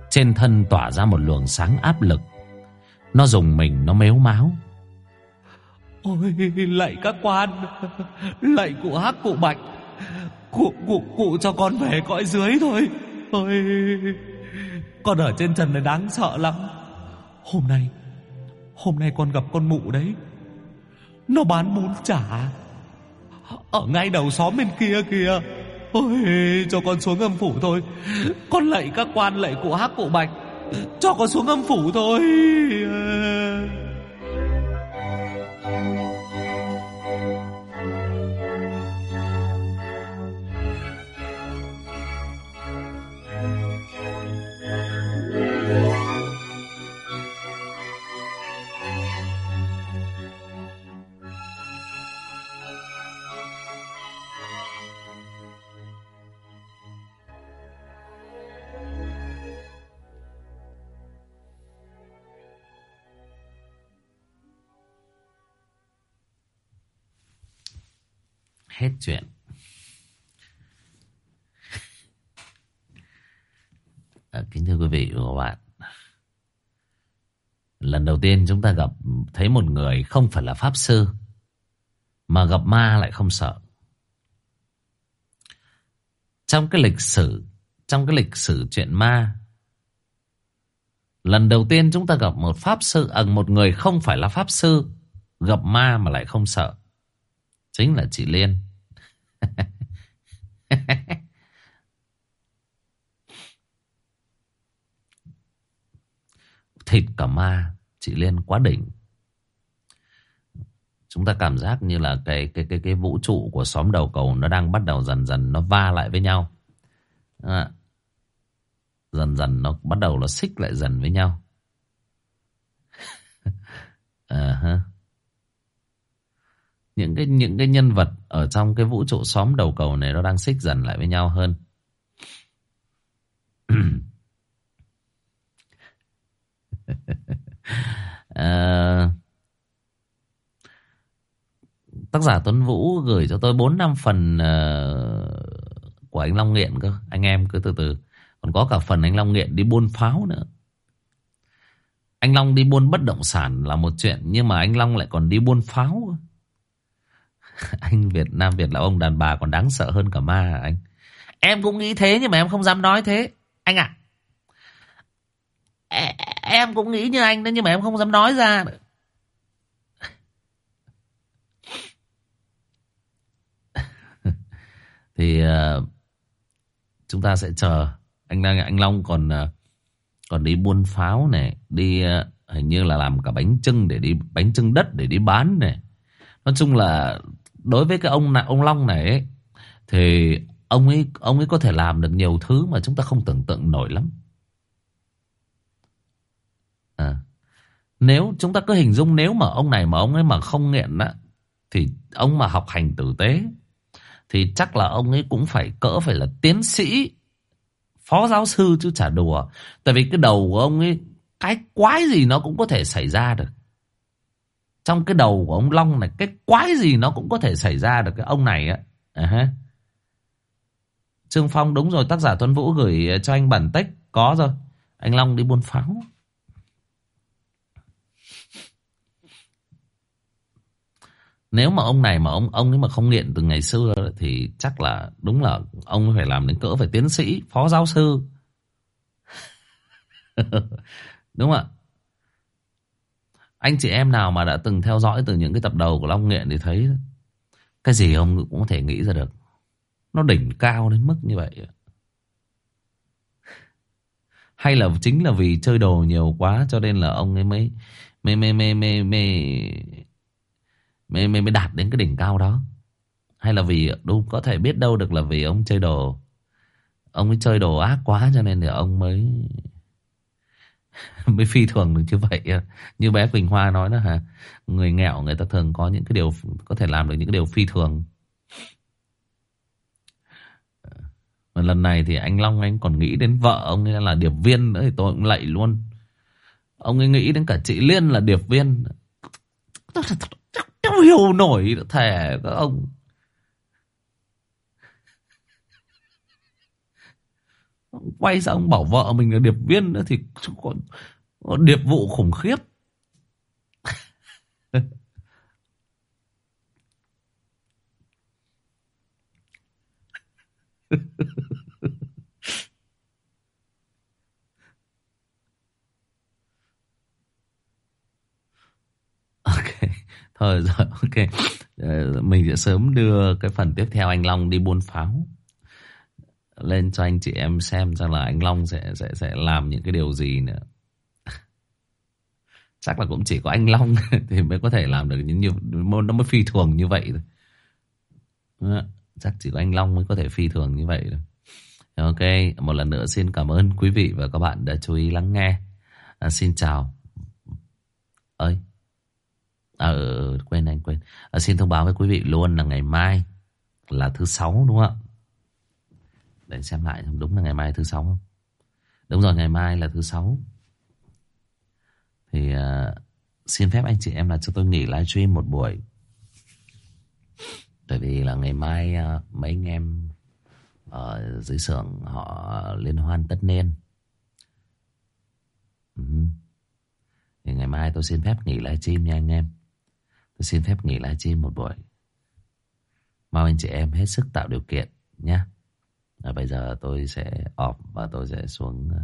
Trên thân tỏa ra một luồng sáng áp lực. Nó dùng mình nó mếu máu Ôi lạy các quan Lạy cụ hát cụ bạch. Cụ, cụ, cụ cho con về cõi dưới thôi. Ôi Con ở trên trần này đáng sợ lắm. Hôm nay Hôm nay con gặp con mụ đấy. Nó bán bún chả. Ở ngay đầu xóm bên kia kìa. Ôi, cho con xuống âm phủ thôi. Con lạy các quan, lạy cụ hắc, cụ bạch. Cho con xuống âm phủ thôi. Hết chuyện. À, Kính thưa quý vị và các bạn. Lần đầu tiên chúng ta gặp Thấy một người không phải là pháp sư Mà gặp ma lại không sợ. Trong cái lịch sử Trong cái lịch sử chuyện ma Lần đầu tiên chúng ta gặp một pháp sư à, Một người không phải là pháp sư Gặp ma mà lại không sợ. Chính là chị Liên <laughs> Thịt cả ma Chị Liên quá đỉnh Chúng ta cảm giác như là cái cái cái cái vũ trụ của xóm đầu cầu nó đang bắt đầu dần dần nó va lại với nhau. À, dần dần nó bắt đầu nó xích lại dần với nhau. <laughs> à, ha những cái những cái nhân vật ở trong cái vũ trụ xóm đầu cầu này nó đang xích dần lại với nhau hơn. <clears throat> À, tác giả Tuấn Vũ gửi cho tôi bốn năm phần uh, của anh Long Nghiện cơ. Anh em cứ từ từ. Còn có cả phần anh Long Nghiện đi buôn pháo nữa. Anh Long đi buôn bất động sản là một chuyện nhưng mà anh Long lại còn đi buôn pháo <laughs> anh Việt Nam Việt là ông đàn bà còn đáng sợ hơn cả ma hả anh? Em cũng nghĩ thế nhưng mà em không dám nói thế. Anh ạ. À, em cũng nghĩ như anh đó nhưng mà em không dám nói ra. <laughs> Thì uh, chúng ta sẽ chờ. Anh đang anh Long còn uh, còn đi buôn pháo này đi uh, hình như là làm cả bánh trưng để đi bánh trưng đất để đi bán này nói chung là đối với cái ông này ông Long này ấy, thì ông ấy ông ấy có thể làm được nhiều thứ mà chúng ta không tưởng tượng nổi lắm. À, nếu chúng ta cứ hình dung nếu mà ông này mà ông ấy mà không nghiện á thì ông mà học hành tử tế thì chắc là ông ấy cũng phải cỡ phải là tiến sĩ phó giáo sư chứ chả đùa. Tại vì cái đầu của ông ấy cái quái gì nó cũng có thể xảy ra được trong cái đầu của ông Long này cái quái gì nó cũng có thể xảy ra được cái ông này á. À, Trương Phong đúng rồi tác giả Tuấn Vũ gửi ờ, cho anh bản tích có rồi. Anh Long đi buôn pháo. Nếu mà ông này mà ông ông ấy mà không nghiện từ ngày xưa thì chắc là đúng là ông phải làm đến cỡ phải tiến sĩ, phó giáo sư. <laughs> đúng không ạ? Anh chị em nào mà đã từng theo dõi từ những cái tập đầu của Long Nghiện thì thấy cái gì ông cũng có thể nghĩ ra được. Nó đỉnh cao đến mức như vậy. Hay là chính là vì chơi đồ nhiều quá cho nên là ông ấy mới mê mê mê mê mê mới, mới, mới đạt đến cái đỉnh cao đó hay là vì đâu có thể biết đâu được là vì ông chơi đồ ông ấy chơi đồ ác quá cho nên thì ông mới <laughs> mới phi thường được chứ vậy như bé Quỳnh Hoa nói đó hả? Người nghèo, người ta thường có những cái điều, có thể làm được những cái điều phi thường. Mà lần này thì anh Long anh còn nghĩ đến vợ ông ấy là điệp viên nữa thì tôi cũng lạy luôn. Ông ấy nghĩ đến cả chị Liên là điệp viên. Không hiểu nổi thẻ các ông. Quay ra ông bảo vợ mình là điệp viên nữa thì còn điệp vụ khủng khiếp. <laughs> Ok, Thôi rồi, ok. Ờ, mình sẽ sớm đưa cái phần tiếp theo anh Long đi buôn pháo. Lên cho anh chị em xem Rằng là anh Long sẽ sẽ sẽ làm những cái điều gì nữa <laughs> Chắc là cũng chỉ có anh Long <laughs> Thì mới có thể làm được những nhiều Nó mới phi thường như vậy thôi Chắc chỉ có anh Long mới có thể phi thường như vậy thôi Ok, một lần nữa xin cảm ơn quý vị và các bạn đã chú ý lắng nghe. À, xin chào. Ơi, À, ờ, ờ, quên anh quên. À, xin thông báo với quý vị luôn là ngày mai là thứ sáu đúng không ạ? Để xem lại đúng là ngày mai thứ sáu không? Đúng rồi, ngày mai là thứ sáu. Thì uh, xin phép anh chị em là cho tôi nghỉ livestream một buổi. Tại vì là ngày mai uh, mấy anh em ở dưới xưởng họ liên hoan tất niên. Uh Thì ngày mai tôi xin phép nghỉ livestream nha anh em. Tôi xin phép nghỉ livestream một buổi. Mong anh chị em hết sức tạo điều kiện nhé à, bây giờ tôi sẽ off và tôi sẽ xuống ờ,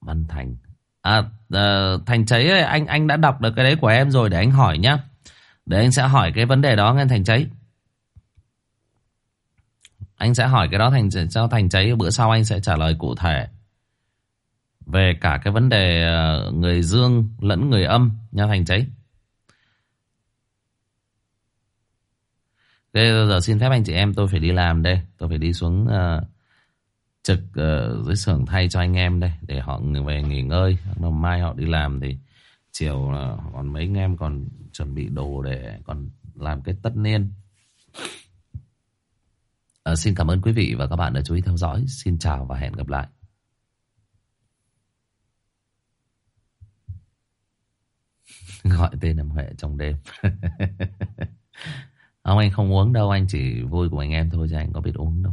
Văn Thành. À, à Thành Cháy ơi, anh anh đã đọc được cái đấy của em rồi để anh hỏi nhá. Để anh sẽ hỏi cái vấn đề đó nghe Thành Cháy. Anh sẽ hỏi cái đó thành cho Thành Cháy bữa sau anh sẽ trả lời cụ thể về cả cái vấn đề ờ, người dương lẫn người âm nha Thành cháy. Thế giờ xin phép anh chị em tôi phải đi làm đây, tôi phải đi xuống uh, trực uh, dưới xưởng thay cho anh em đây để họ về nghỉ ngơi. Mà mai họ đi làm thì Chiều uh, còn mấy anh em còn chuẩn bị đồ để còn làm cái tất niên. uh, xin cảm ơn quý vị và các bạn đã chú ý theo dõi. Xin chào và hẹn gặp lại. <laughs> Gọi tên em Huệ trong đêm. <laughs> Không anh không uống đâu, anh chỉ vui của anh em thôi chứ anh có biết uống đâu.